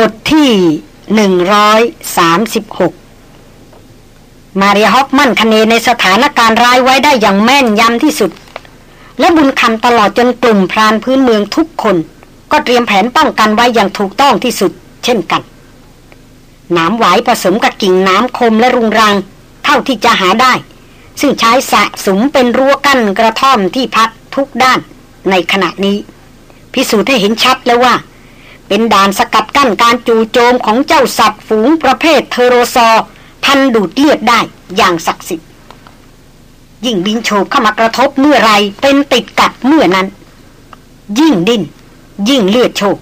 บทที่หนึ่งร้อยสามสิบหกมาริฮอฟมั่นคเนในสถานการณ์ร้ายไว้ได้อย่างแม่นยำที่สุด และบุญคำตลอดจนกลุ่มพรานพื้นเมืองทุกคน ก็เตรียมแผนป้องกันไว้อย่างถูกต้องที่สุด เช่นกัน น้ำไหวผสมกับกิ่งน้ำคมและรุงรัง เท่าที่จะหาได้ ซึ่งใช้สะสมเป็นรั้วกั้นกระท่อมที่พักทุกด้านในขณะนี้ พิสูจน์ให้เห็นชัดแล้วว่า เป็นด่านสกัดกั้นการจู่โจมของเจ้าสัตว์ฝูงประเภทเทโรซอ พันดูดเลือดได้อย่างศักดิ์สิทธิ์ยิ่งบินโฉบเข้ามากระทบเมื่อไรเป็นติดกัดเมื่อนั้น ยิ่งดินยิ่งเลือดโชก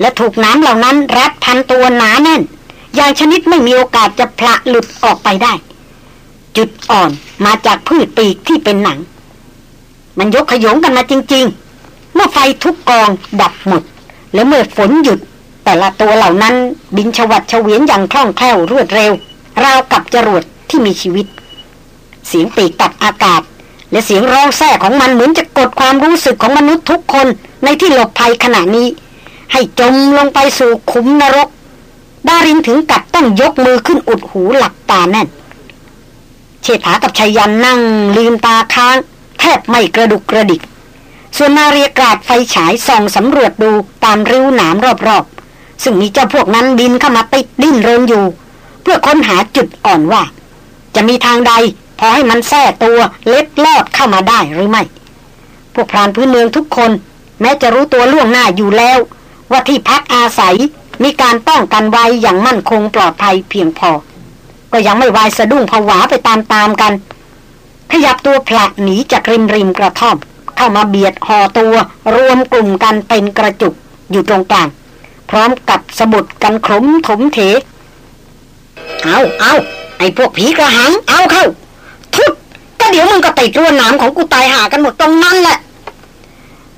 และถูกน้ำเหล่านั้นรัดพันตัวหนาแน่น อย่างชนิดไม่มีโอกาสจะพละหลุดออกไปได้ จุดอ่อนมาจากพืชปีกที่เป็นหนัง มันยกขยงกันมาจริง ๆ เมื่อไฟทุกกองดับหมด และเมื่อฝนหยุด แต่ละตัวเหล่านั้นบินชวัดเฉวียนอย่างคล่องแคล่วรวดเร็ว ราวกับจรวดที่มีชีวิต เสียงปีกตัดอากาศ และเสียงร้องแท้ของมันเหมือนจะกดความรู้สึกของมนุษย์ทุกคนในที่หลบภัยขณะนี้ ให้จมลงไปสู่ขุมนรก ดารินถึงกับต้องยกมือขึ้นอุดหูหลับตาแน่นเชษฐากับชายันนั่งลืมตาค้าง แทบไม่กระดุกกระดิก ส่วนนาเรียกราดไฟฉายส่องสำรวจดูตามริ้วหนามรอบๆ ซึ่งมีเจ้าพวกนั้นบินเข้ามาติดดิ้นเริงอยู่ เพื่อค้นหาจุดอ่อนว่า จะมีทางใดพอให้มันแท้ตัวเล็ดลอดเข้ามาได้หรือไม่ พวกพรานพื้นเมืองทุกคน แม้จะรู้ตัวล่วงหน้าอยู่แล้ว ว่าที่พักอาศัยมีการป้องกันไว้อย่างมั่นคงปลอดภัยเพียงพอ ก็ยังไม่วายสะดุ้งผวาไปตามๆกัน ขยับตัวผลักหนีจากริมริมกระท่อม เข้ามาเบียดห่อตัว รวมกลุ่มกันเป็นกระจุกอยู่ตรงกลาง พร้อมกับสบุดกันขมถมเถ เอาเอาไอ้พวกผีกระหัง เอาเข้า ทุดก็เดี๋ยวมึงก็ติดรั้วน้ำของกูตายหากันหมดตรงนั้นแหละ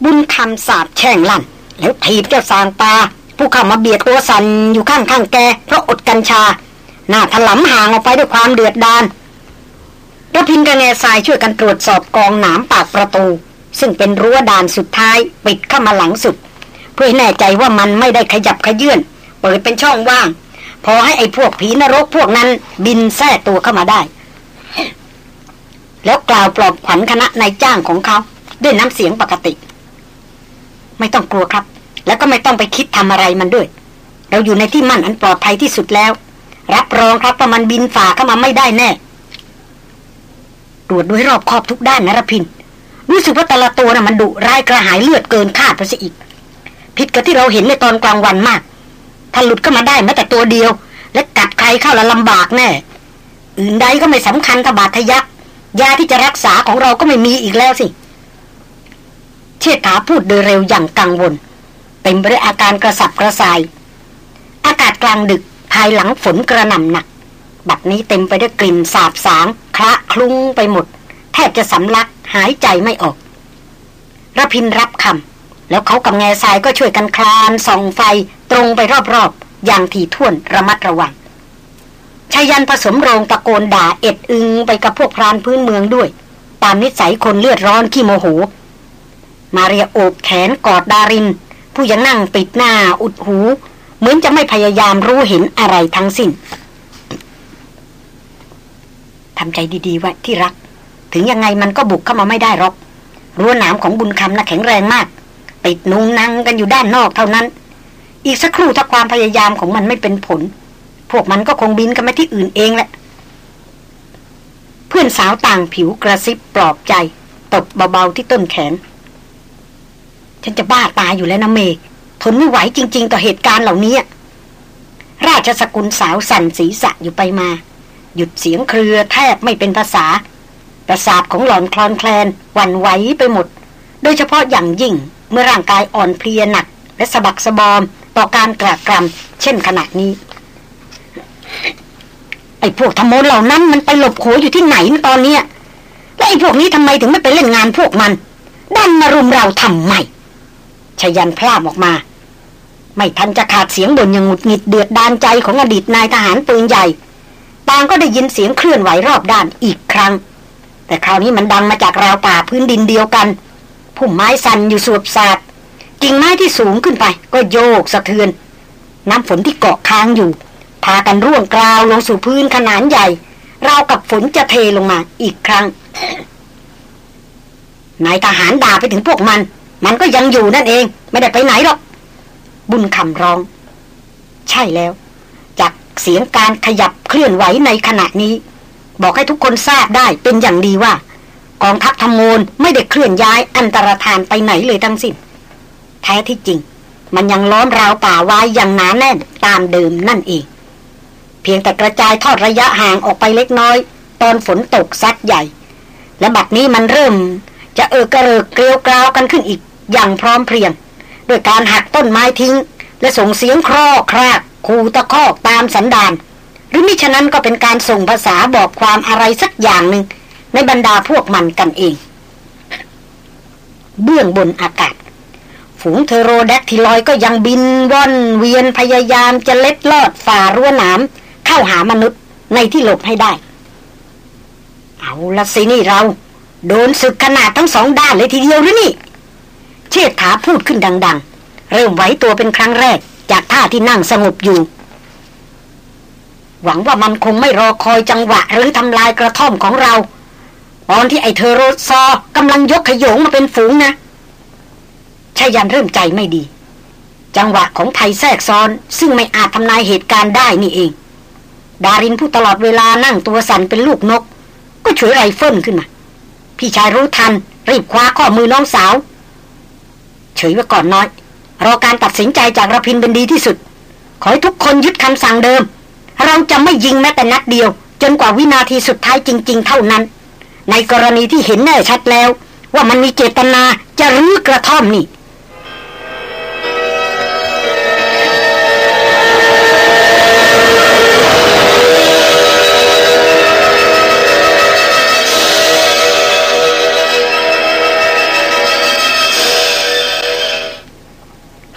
บุญคำสาบแช่งลั่น แล้วถีบเจ้าสางตาผู้เข้ามาเบียดตัวสันอยู่ข้างข้างแก เพราะอดกัญชา หน้าถลำห่างออกไปด้วยความเดือดดาลระพินกระแงทรายช่วยกันตรวจสอบกองหนามปากประตู ซึ่งเป็นรั้วด่านสุดท้ายปิดเข้ามาหลังสุด เพื่อให้แน่ใจว่ามันไม่ได้ขยับขยื่นเปิดเป็นช่องว่าง พอให้ไอ้พวกผีนรกพวกนั้นบินแท้ตัวเข้ามาได้ แล้วกล่าวปลอบขวัญคณะนายจ้างของเขาด้วยน้ำเสียงปกติ ไม่ต้องกลัวครับ แล้วก็ไม่ต้องไปคิดทำอะไรมันด้วย เราอยู่ในที่มั่นอันปลอดภัยที่สุดแล้ว รับรองครับว่ามันบินฝ่าเข้ามาไม่ได้แน่ตรวจด้วยรอบคอบทุกด้านนะรพิน รู้สึกว่าแต่ละตัวนะ่ะมันดุร้ายกระหายเลือดเกินคาดไปซะอีก ผิดกับที่เราเห็นในตอนกลางวันมาก ถ้าหลุดเข้ามาได้แม้แต่ตัวเดียว และกัดใครเข้าแล้วลำบากแน่อื่นใดก็ไม่สำคัญทบาดทะยักยาที่จะรักษาของเราก็ไม่มีอีกแล้วสิ เชษฐาพูดโดยเร็วอย่างกังวลเต็มไปด้วยอาการกระสับกระส่าย อากาศกลางดึกภายหลังฝนกระหน่ำหนัก บัดนี้เต็มไปด้วยกลิ่นสาบสางคละคลุ้งไปหมด แทบจะสำลัก หายใจไม่ออกระพินรับคำแล้วเขากับแง่ทรายก็ช่วยกันคลานส่องไฟตรงไปรอบๆ อย่างถี่ถ้วนระมัดระวังชายันผสมโรงตะโกนด่าเอ็ดอึงไปกับพวกพรานพื้นเมืองด้วย ตามนิสัยคนเลือดร้อนขี้โมโห มาเรียโอบแขนกอดดาริน ผู้ยังนั่งปิดหน้าอุดหู เหมือนจะไม่พยายามรู้เห็นอะไรทั้งสิ้นทำใจดีๆไว้ที่รัก ถึงยังไงมันก็บุกเข้ามาไม่ได้หรอกรั้วหนามของบุญคำนะ่ะแข็งแรงมากติดนุงนังกันอยู่ด้านนอกเท่านั้น อีกสักครู่ถ้าความพยายามของมันไม่เป็นผล พวกมันก็คงบินกันไปที่อื่นเองแหละ เพื่อนสาวต่างผิวกระซิบปลอบใจ ตบเบาๆที่ต้นแขน ฉันจะบ้าตายอยู่แล้วนะเม ทนไม่ไหวจริง ๆ ต่อเหตุการณ์เหล่านี้ ราชสกุลสาวสั่นศีรษะอยู่ไปมา หยุดเสียงเครือแทบไม่เป็นภาษา ประสาทของหลอนคลอนแคลนหวั่นไหวไปหมด โดยเฉพาะอย่างยิ่งเมื่อร่างกายอ่อนเพลียหนัก และสะบักสะบอม ต่อการกระกรำเช่นขณะนี้ ไอ้พวกธรรมนเหล่านั้นมันไปหลบโขอยู่ที่ไหนตอนเนี้ยและไอ้พวกนี้ทำไมถึงไม่ไปเล่นงานพวกมันดันมารุมเราทำไมชยันพลาดออกมา ไม่ทันจะขาดเสียงบ่นอย่างหงุดหงิดเดือดดานใจของอดีตนายทหารปืนใหญ่ต่างก็ได้ยินเสียงเคลื่อนไหวรอบด้านอีกครั้ง แต่คราวนี้มันดังมาจากราวป่าพื้นดินเดียวกันพุ่มไม้สั่นอยู่สวบสาดกิ่งไม้ที่สูงขึ้นไป ก็โยกสะเทือน น้ำฝนที่เกาะค้างอยู่ พากันร่วงกราวลงสู่พื้นขนาดใหญ่ ราวกับฝนจะเทลงมาอีกครั้งนายทหารด่าไปถึงพวกมัน มันก็ยังอยู่นั่นเอง ไม่ได้ไปไหนหรอก บุญคำร้อง ใช่แล้ว จากเสียงการขยับเคลื่อนไหวในขณะนี้ บอกให้ทุกคนทราบได้เป็นอย่างดีว่า กองทัพธรรมูลไม่ได้เคลื่อนย้ายอันตรธานไปไหนเลยทั้งสิ้น แท้ที่จริง มันยังล้อมราวป่าไว้อย่างหนาแน่นตามเดิมนั่นเอง เพียงแต่กระจายทอดระยะห่างออกไปเล็กน้อย ตอนฝนตกซัดใหญ่ และบัดนี้มันเริ่ม จะเออกระเริกเกลียวกราวกันขึ้นอีกอย่างพร้อมเพรียงด้วยการหักต้นไม้ทิ้ง และส่งเสียงครอครากคูตะคอกตามสันดาน รือมิฉะนั้นก็เป็นการส่งภาษาบอกความอะไรสักอย่างหนึ่งในบรรดาพวกมันกันเอง เบื้องบนอากาศ ฝูงเทโรแดกทิลอยก็ยังบินว่อนเวียนพยายามจะเล็ดลอดฝ่ารั้วหนามเข้าหามนุษย์ในที่หลบให้ได้ เอาละสินี่เรา โดนศึกขนาดทั้งสองด้านเลยทีเดียวหรือนี่ เชิดถาพูดขึ้นดัง ๆ เริ่มไหวตัวเป็นครั้งแรก จากท่าที่นั่งสงบอยู่ หวังว่ามันคงไม่รอคอยจังหวะหรือทำลายกระท่อมของเรา ตอนที่ไอเธอโรซอกำลังยกขยงมาเป็นฝูงนะชายันเริ่มใจไม่ดี จังหวะของภัยแทรกซ้อน ซึ่งไม่อาจทำนายเหตุการณ์ได้นี่เอง ดารินผู้ตลอดเวลานั่งตัวสั่นเป็นลูกนก ก็ฉวยไรเฟิลขึ้นมา พี่ชายรู้ทัน รีบคว้าข้อมือน้องสาว เฉยไว้ก่อนน้อย รอการตัดสินใจจากระพินเป็นดีที่สุด ขอให้ทุกคนยึดคำสั่งเดิม เราจะไม่ยิงแม้แต่นัดเดียว จนกว่าวินาทีสุดท้ายจริง ๆ เท่านั้น ในกรณีที่เห็นแน่ชัดแล้ว ว่ามันมีเจตนาจะรื้อกระท่อมนี่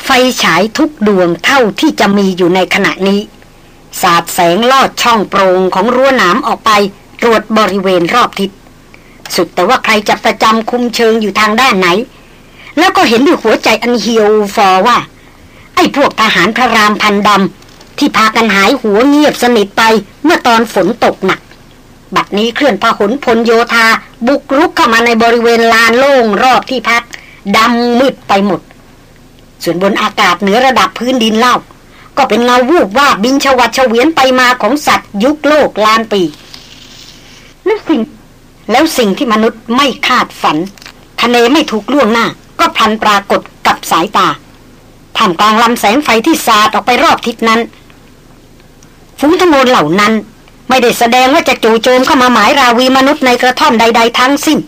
ไฟฉายทุกดวงเท่าที่จะมีอยู่ในขณะนี้ สาดแสงลอดช่องโปร่งของรั้วหนามออกไปตรวจบริเวณรอบทิศ สุดแต่ว่าใครจะประจำคุมเชิงอยู่ทางด้านไหน แล้วก็เห็นด้วยหัวใจอันเหี่ยวฟอว่า ไอ้พวกทหารพระรามพันดำที่พากันหายหัวเงียบสนิทไปเมื่อตอนฝนตกหนัก บัดนี้เคลื่อนพหนพลโยธา บุกรุกเข้ามาในบริเวณลานโล่งรอบที่พักดำมืดไปหมด ส่วนบนอากาศเหนือระดับพื้นดินเล่า ก็เป็นเงาวูบว่าบินชวัดเฉวียนไปมาของสัตว์ยุคโลกลานปีนั่นสิ่ง แล้วสิ่งที่มนุษย์ไม่คาดฝันทะเลไม่ถูกล่วงหน้า ก็พลันปรากฏกับสายตาท่ามกลางลำแสงไฟที่สาดออกไปรอบทิศนั้นฝูงทมนเหล่านั้น ไม่ได้แสดงว่าจะจู่โจมเข้ามาหมายราวีมนุษย์ในกระท่อมใด ๆ ทั้งสิ้น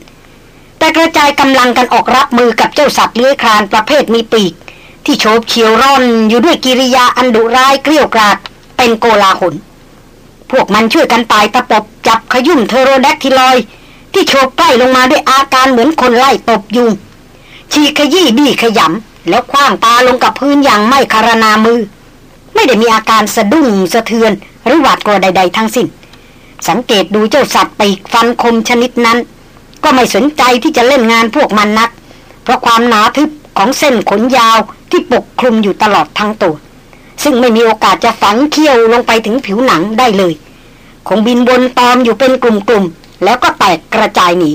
แต่กระจายกำลังกันออกรับมือกับเจ้าสัตว์เลื้อยคลานประเภทมีปีก ที่โฉบเขียวร่อนอยู่ด้วยกิริยาอันดุร้ายเกลี้ยกราดเป็นโกลาหลพวกมันช่วยกันตายตะปบจับขยุ่มเทโรแดกทิลอย ที่โฉบใกล้ลงมาด้วยอาการเหมือนคนไล่ตบยุงชีขยี้บี้ขยำแล้วคว้างตาลงกับพื้นอย่างไม่คารนามือ ไม่ได้มีอาการสะดุ้งสะเทือนหรือหวาดกลัวใด ๆ ทั้งสิ้น สังเกตดูเจ้าสัตว์ปีกฟันคมชนิดนั้น ก็ไม่สนใจที่จะเล่นงานพวกมันนัก เพราะความหนาทึบของเส้นขนยาว ที่ปกคลุมอยู่ตลอดทั้งตัว ซึ่งไม่มีโอกาสจะฝังเขี้ยวลงไปถึงผิวหนังได้เลย คงบินบนตอมอยู่เป็นกลุ่มๆ แล้วก็แตกกระจายหนี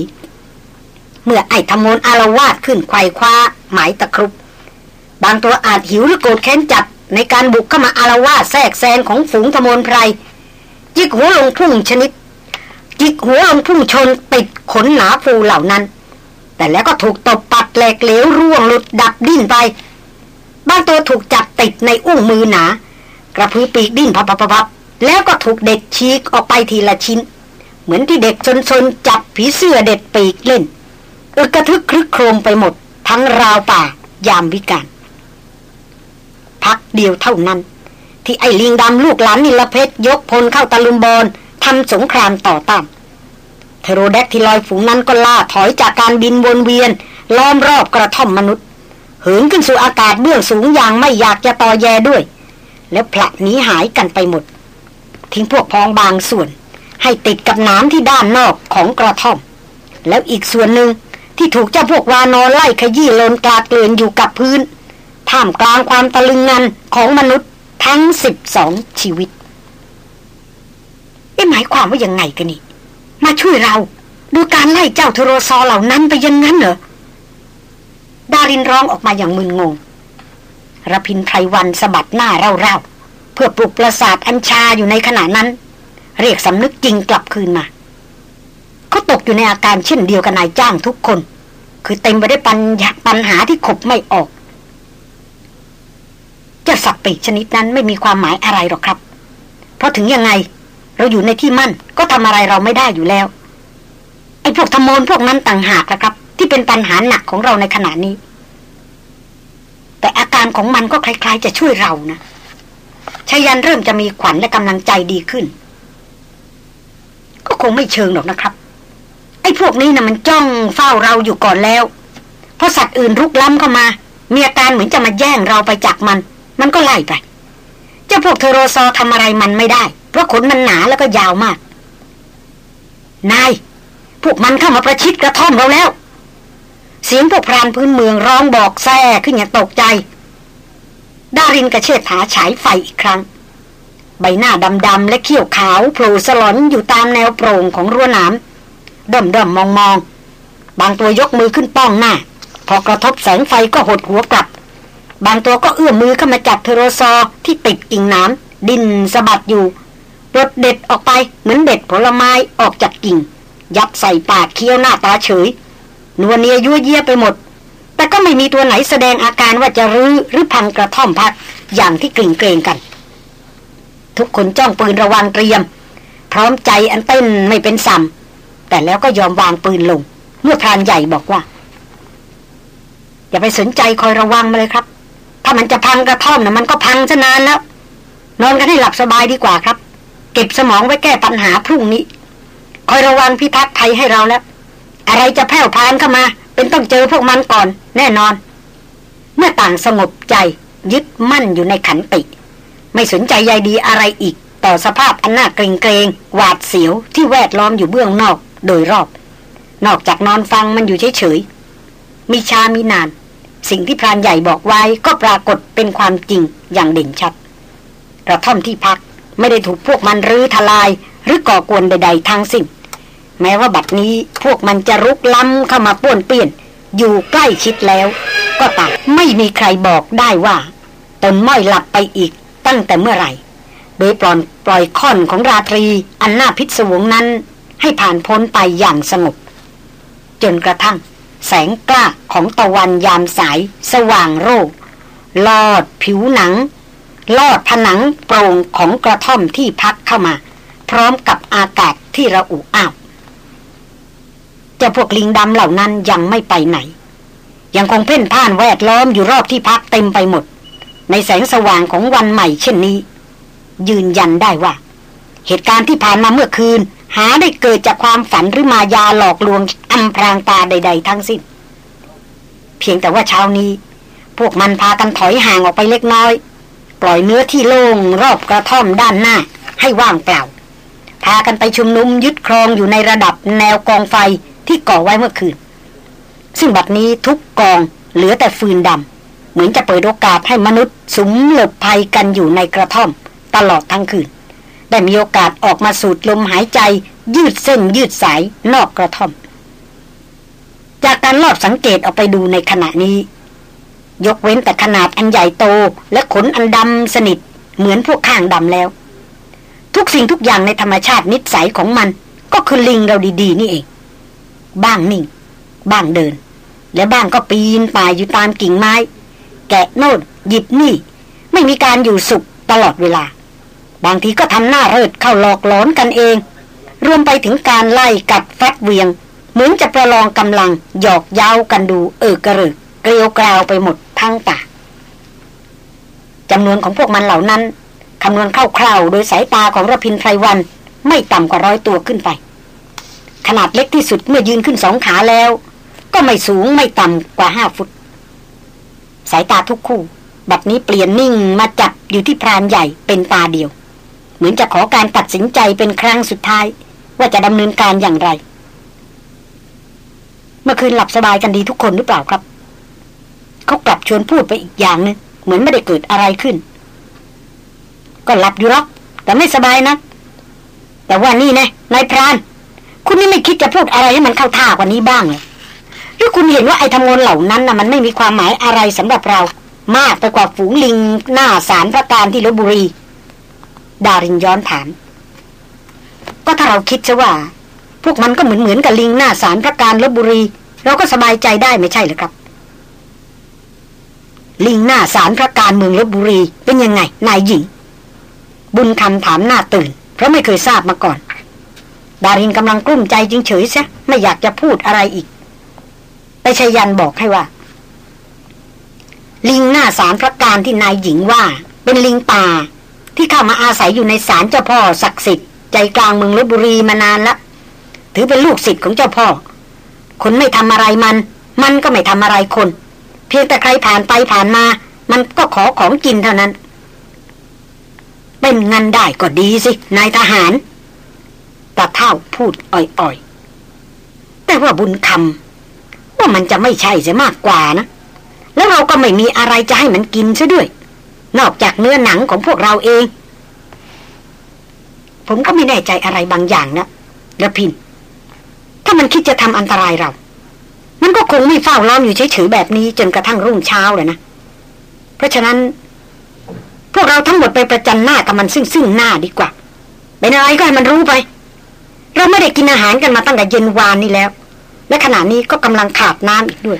เมื่อไอ้ธมนอารวาสขึ้นไขว่คว้าหมายตะครุบบางตัวอาจหิวหรือโกรธแค้นจัดในการบุกเข้ามาอารวาสแทรกแซงของฝูงธมนไพรจิกหัวลงพุ่งชนิด จิกหัวลงพุ่งชนติดขนหนาฟูเหล่านั้น แต่แล้วก็ถูกตบปัดแหลกเหลวร่วงหลุดดับดิ้นไป บางตัวถูกจับติดในอุ้งมือหนา กระพือปีกดิ้นพับๆแล้วก็ถูกเด็ดชีกออกไปทีละชิ้น เหมือนที่เด็กชนๆจับผีเสื้อเด็ดปีกเล่นอึกระทึกคลึกโครมไปหมด ทั้งราวป่ายามวิกาลพักเดียวเท่านั้น ที่ไอ้ลิงดำลูกหลานนิลเพชรยกพลเข้าตะลุมบอลทำสงครามต่อต้านเทโรแดกที่ลอยฝูงนั้นก็ล่าถอยจากการบินวนเวียน ล้อมรอบกระท่อมมนุษย์ หินขึ้นสู่อากาศเบื้องสูงอย่างไม่อยากจะต่อแยด้วย แล้วผลักหนีหายกันไปหมด ทิ้งพวกพองบางส่วน ให้ติดกับน้ำที่ด้านนอกของกระท่อม แล้วอีกส่วนหนึ่งที่ถูกเจ้าพวกวานอนไล่ขยี้ลนกลาเกลื่อนอยู่กับพื้น ท่ามกลางความตะลึงงันของมนุษย์ทั้งสิบสองชีวิตเอ๊ะหมายความว่ายังไงกันนี่ มาช่วยเรา ดูการไล่เจ้าโทรซอเหล่านั้นไปยังงั้นเหรอ ดารินร้องออกมาอย่างมึนงงระพินไพรวันสะบัดหน้าเร่าๆ เพื่อปลุกประสาทอัญชาอยู่ในขณะนั้น เรียกสำนึกจริงกลับคืนมา เขาตกอยู่ในอาการเช่นเดียวกับนายจ้างทุกคน คือเต็มไปด้วยปัญปัญหาที่ขบไม่ออกเจ้าสัตว์ปีกชนิดนั้นไม่มีความหมายอะไรหรอกครับ เพราะถึงยังไง เราอยู่ในที่มั่นก็ทำอะไรเราไม่ได้อยู่แล้วไอ้พวกธมนพวกนั้นต่างหากนะครับ ที่เป็นปัญหาหนักของเราในขณะนี้ แต่อาการของมันก็คล้ายๆ จะช่วยเรานะชายันเริ่มจะมีขวัญและกำลังใจดีขึ้น ก็คงไม่เชิงหรอกนะครับ ไอ้พวกนี้นะมันจ้องเฝ้าเราอยู่ก่อนแล้ว เพราะสัตว์อื่นรุกล้ำเข้ามา มีอาการเหมือนจะมาแย่งเราไปจากมัน มันก็ไล่ไป เจ้าพวกเทโรซอทำอะไรมันไม่ได้ เพราะขนมันหนาแล้วก็ยาวมาก นาย พวกมันเข้ามาประชิดกระท่อมเราแล้ว เสียงพวกพรานพื้นเมืองร้องบอกแซ่ขึ้นอย่างตกใจ ดารินกระเชิดหาฉายไฟอีกครั้ง ใบหน้าดำๆและเขี้ยวขาวโผล่สลอนอยู่ตามแนวโปร่งของรั้วน้ำด่อมๆมองๆ บางตัวยกมือขึ้นป้องหน้า พอกระทบแสงไฟก็หดหัวกลับ บางตัวก็เอื้อมมือเข้ามาจับเทโรซอที่ติดกิ่งน้ำดินสะบัดอยู่รดเด็ดออกไปเหมือนเด็ดผลไม้ออกจากกิ่ง ยัดใส่ปากเคี้ยวหน้าตาเฉย นวเนียยั่วเยี่ยไปหมด แต่ก็ไม่มีตัวไหนแสดงอาการว่าจะรื้อหรือพังกระท่อมพักอย่างที่กลิ่งเกรงกัน ทุกคนจ้องปืนระวังเตรียม พร้อมใจอันเต้นไม่เป็นสัมแต่แล้วก็ยอมวางปืนลง เมื่อพรานใหญ่บอกว่า อย่าไปสนใจคอยระวังมาเลยครับ ถ้ามันจะพังกระท่อมนะมันก็พังซะนานแล้วนอนกันให้หลับสบายดีกว่าครับ เก็บสมองไว้แก้ปัญหาพรุ่งนี้ คอยระวังพิทักษ์ภัยให้เราแล้ว อะไรจะแผ่วพานเข้ามา เป็นต้องเจอพวกมันก่อน แน่นอน เมื่อต่างสงบใจยึดมั่นอยู่ในขันติ ไม่สนใจใยดีอะไรอีก ต่อสภาพอันน่าเกรงเกรงหวาดเสียวที่แวดล้อมอยู่เบื้องนอก โดยรอบ นอกจากนอนฟังมันอยู่เฉยๆมีชามีนาน สิ่งที่พรานใหญ่บอกไว้ก็ปรากฏเป็นความจริงอย่างเด่นชัดกระท่อมที่พักไม่ได้ถูกพวกมันรื้อทลายหรือก่อกวนใด ๆทั้งสิ้น แม้ว่าบัดนี้พวกมันจะรุกล้ำเข้ามาป้วนเปี้ยน อยู่ใกล้ชิดแล้ว ก็ตามไม่มีใครบอกได้ว่า ตนม้อยหลับไปอีกตั้งแต่เมื่อไหร่ โดยปล่อยปล่อยค่อนของราตรีอันน่าพิศวงนั้น ให้ผ่านพ้นไปอย่างสงบ จนกระทั่ง แสงกล้าของตะวันยามสาย สว่างโรคลอดผิวหนัง ลอดผนังโปร่งของกระท่อมที่พักเข้ามา พร้อมกับอากาศที่ระอุอ้าว เจ้าพวกลิงดำเหล่านั้นยังไม่ไปไหน ยังคงเพ่นพ่านแวดล้อมอยู่รอบที่พักเต็มไปหมด ในแสงสว่างของวันใหม่เช่นนี้ ยืนยันได้ว่า เหตุการณ์ที่ผ่านมาเมื่อคืน หาได้เกิดจากความฝันหรือมายาหลอกลวงอำพรางตาใด ๆ ทั้งสิ้น เพียงแต่ว่าเช้านี้ พวกมันพากันถอยห่างออกไปเล็กน้อย ปล่อยเนื้อที่โล่งรอบกระท่อมด้านหน้าให้ว่างเปล่าพากันไปชุมนุมยึดครองอยู่ในระดับแนวกองไฟ ที่ก่อไว้เมื่อคืน ซึ่งบัดนี้ทุกกองเหลือแต่ฟืนดำ เหมือนจะเปิดโอกาสให้มนุษย์สุมหลบภัยกันอยู่ในกระท่อม ตลอดทั้งคืน ได้มีโอกาสออกมาสูดลมหายใจ ยืดเส้นยืดสายนอกกระท่อม จากการลอบสังเกตออกไปดูในขณะนี้ ยกเว้นแต่ขนาดอันใหญ่โตและขนอันดำสนิท เหมือนพวกข้างดำแล้ว ทุกสิ่งทุกอย่างในธรรมชาตินิสัยของมันก็คือลิงเราดี ๆ นี่เอง บ้างนิ่ง บ้างเดิน และบ้างก็ปีนป่ายอยู่ตามกิ่งไม้ แกะโน่นหยิบนี่ ไม่มีการอยู่สุขตลอดเวลา บางทีก็ทำหน้าเริดเข้าหลอกหลอนกันเอง รวมไปถึงการไล่กัดฟัดเวียง เหมือนจะประลองกำลังหยอกเย้ากันดูเออกระรึกเกลียวกราวไปหมดทั้งป่าจำนวนของพวกมันเหล่านั้นคำนวณคร่าวๆโดยสายตาของระพินไพรวันไม่ต่ำกว่าร้อยตัวขึ้นไป ขนาดเล็กที่สุดเมื่อยืนขึ้นสองขาแล้ว ก็ไม่สูงไม่ต่ำกว่าห้าฟุต สายตาทุกคู่ บัดนี้เปลี่ยนนิ่งมาจับอยู่ที่พรานใหญ่เป็นตาเดียว เหมือนจะขอการตัดสินใจเป็นครั้งสุดท้าย ว่าจะดำเนินการอย่างไร เมื่อคืนหลับสบายกันดีทุกคนหรือเปล่าครับ เขากลับชวนพูดไปอีกอย่างนึงเหมือนไม่ได้เกิดอะไรขึ้น ก็หลับอยู่หรอกแต่ไม่สบายนะแต่ว่านี่นะนายพราน คุณนี่ไม่คิดจะพูดอะไรให้มันเข้าท่ากว่านี้บ้างเลยหรือคุณเห็นว่าไอ้ทำงนเหล่านั้นนะ่ะมันไม่มีความหมายอะไรสำหรับเรา มากไปกว่าฝูงลิงหน้าสารพระการที่ลบบุรี ดารินย้อนถาม ก็ถ้าเราคิดซะว่า พวกมันก็เหมือนเหมือนกับลิงหน้าสารพระการลบบุรี เราก็สบายใจได้ไม่ใช่หรือครับ ลิงหน้าสารพระการเมืองลบบุรี เป็นยังไง นายหญิง บุญคำถามหน้าตื่น เพราะไม่เคยทราบมาก่อน ดารินกำลังกลุ้มใจจึงเฉยซะไม่อยากจะพูดอะไรอีกไปชยันบอกให้ว่า ลิงหน้าสารพระการที่นายหญิงว่า เป็นลิงป่า ที่เข้ามาอาศัยอยู่ในศาลเจ้าพ่อศักดิ์สิทธิ์ใจกลางเมืองลบบุรีมานานละถือเป็นลูกศิษย์ของเจ้าพ่อ คนไม่ทำอะไรมัน มันก็ไม่ทำอะไรคน เพียงแต่ใครผ่านไปผ่านมา มันก็ขอของกินเท่านั้น เป็นงันได้ก็ดีสิ นายทหาร ตาเท่าพูดอ่อยๆ แต่ว่าบุญคำว่ามันจะไม่ใช่เสียมากกว่านะ แล้วเราก็ไม่มีอะไรจะให้มันกินซะด้วย นอกจากเนื้อหนังของพวกเราเอง ผมก็ไม่แน่ใจอะไรบางอย่างนะระพิน ถ้ามันคิดจะทำอันตรายเรา มันก็คงไม่เฝ้าล้อมอยู่เฉยๆแบบนี้ จนกระทั่งรุ่งเช้าเลยนะ เพราะฉะนั้น พวกเราทั้งหมดไปประจันหน้ากับมันซึ่งซึ่งหน้าดีกว่าเป็นอะไรก็ให้มันรู้ไป เราไม่ได้กินอาหารกันมาตั้งแต่เย็นวานนี้แล้ว และขณะนี้ก็กำลังขาดน้ำอีกด้วย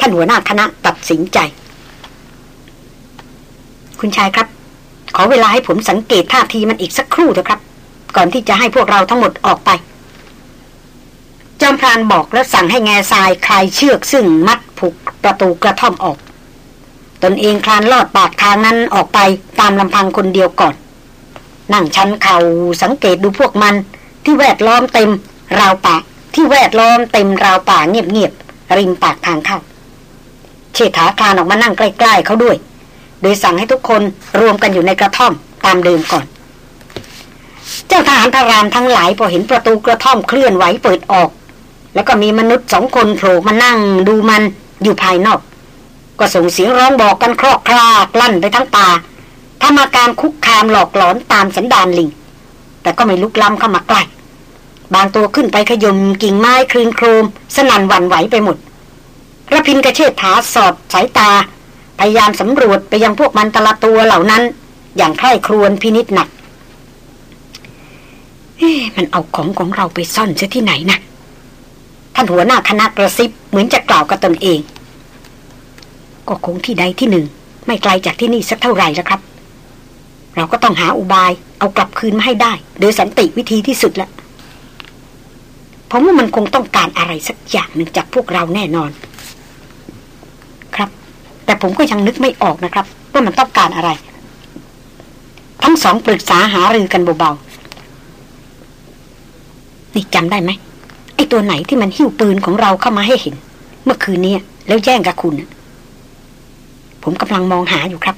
ท่านหัวหน้าคณะตัดสินใจ คุณชายครับ ขอเวลาให้ผมสังเกตท่าทีมันอีกสักครู่เถอะครับ ก่อนที่จะให้พวกเราทั้งหมดออกไป จอมพรานบอกแล้วสั่งให้แง่ทรายคลายเชือกซึ่งมัดผูกประตูกระท่อมออก ตนเองคลานลอดปากทางนั้นออกไปตามลำพังคนเดียวก่อน นั่งชันเขา่าสังเกตดูพวกมัน ที่แวดล้อมเต็ม ราวป่าที่แวดล้อมเต็มราวป่าเงียบๆริมปากทางเข้าเชษฐาคลานออกมานั่งใกล้ ๆเขาด้วย โดยสั่งให้ทุกคนรวมกันอยู่ในกระท่อมตามเดิมก่อน เจ้าทหารทารามทั้งหลายพอเห็นประตูกระท่อมเคลื่อนไหวเปิดออก แล้วก็มีมนุษย์สองคนโผล่มานั่งดูมันอยู่ภายนอก ก็ส่งเสียงร้องบอกกันครอกคลากลั่นไปทั้งป่า ทำอาการคุกคามหลอกหลอนตามสันดานลิง แต่ก็ไม่ลุกล้ำเข้ามาใกล้ บางตัวขึ้นไปขยมกิ่งไม้คลืนโครม สนั่นหวั่นไหวไปหมดระพินกระเชิดถาสอดสายตา พยายามสำรวจไปยังพวกมันตละตัวเหล่านั้น อย่างใคร่ครวญพินิษหนักมันเอาของของเราไปซ่อนซะที่ไหนนะท่านหัวหน้าคณะกระซิบเหมือนจะกล่าวกับตนเอง ก็คงที่ใดที่หนึ่ง ไม่ไกลจากที่นี่สักเท่าไหร่แล้วครับ เราก็ต้องหาอุบาย เอากลับคืนมาให้ได้ โดยสันติวิธีที่สุดละผมว่ามันคงต้องการอะไรสักอย่างหนึ่งจากพวกเราแน่นอน ครับ แต่ผมก็ยังนึกไม่ออกนะครับ ว่ามันต้องการอะไร ทั้งสองปรึกษาหารือกันเบาๆนี่จำได้ไหมไอ้ตัวไหนที่มันหิ้วปืนของเราเข้ามาให้เห็น เมื่อคืนนี้แล้วแย่งกับคุณ ผมกำลังมองหาอยู่ครับ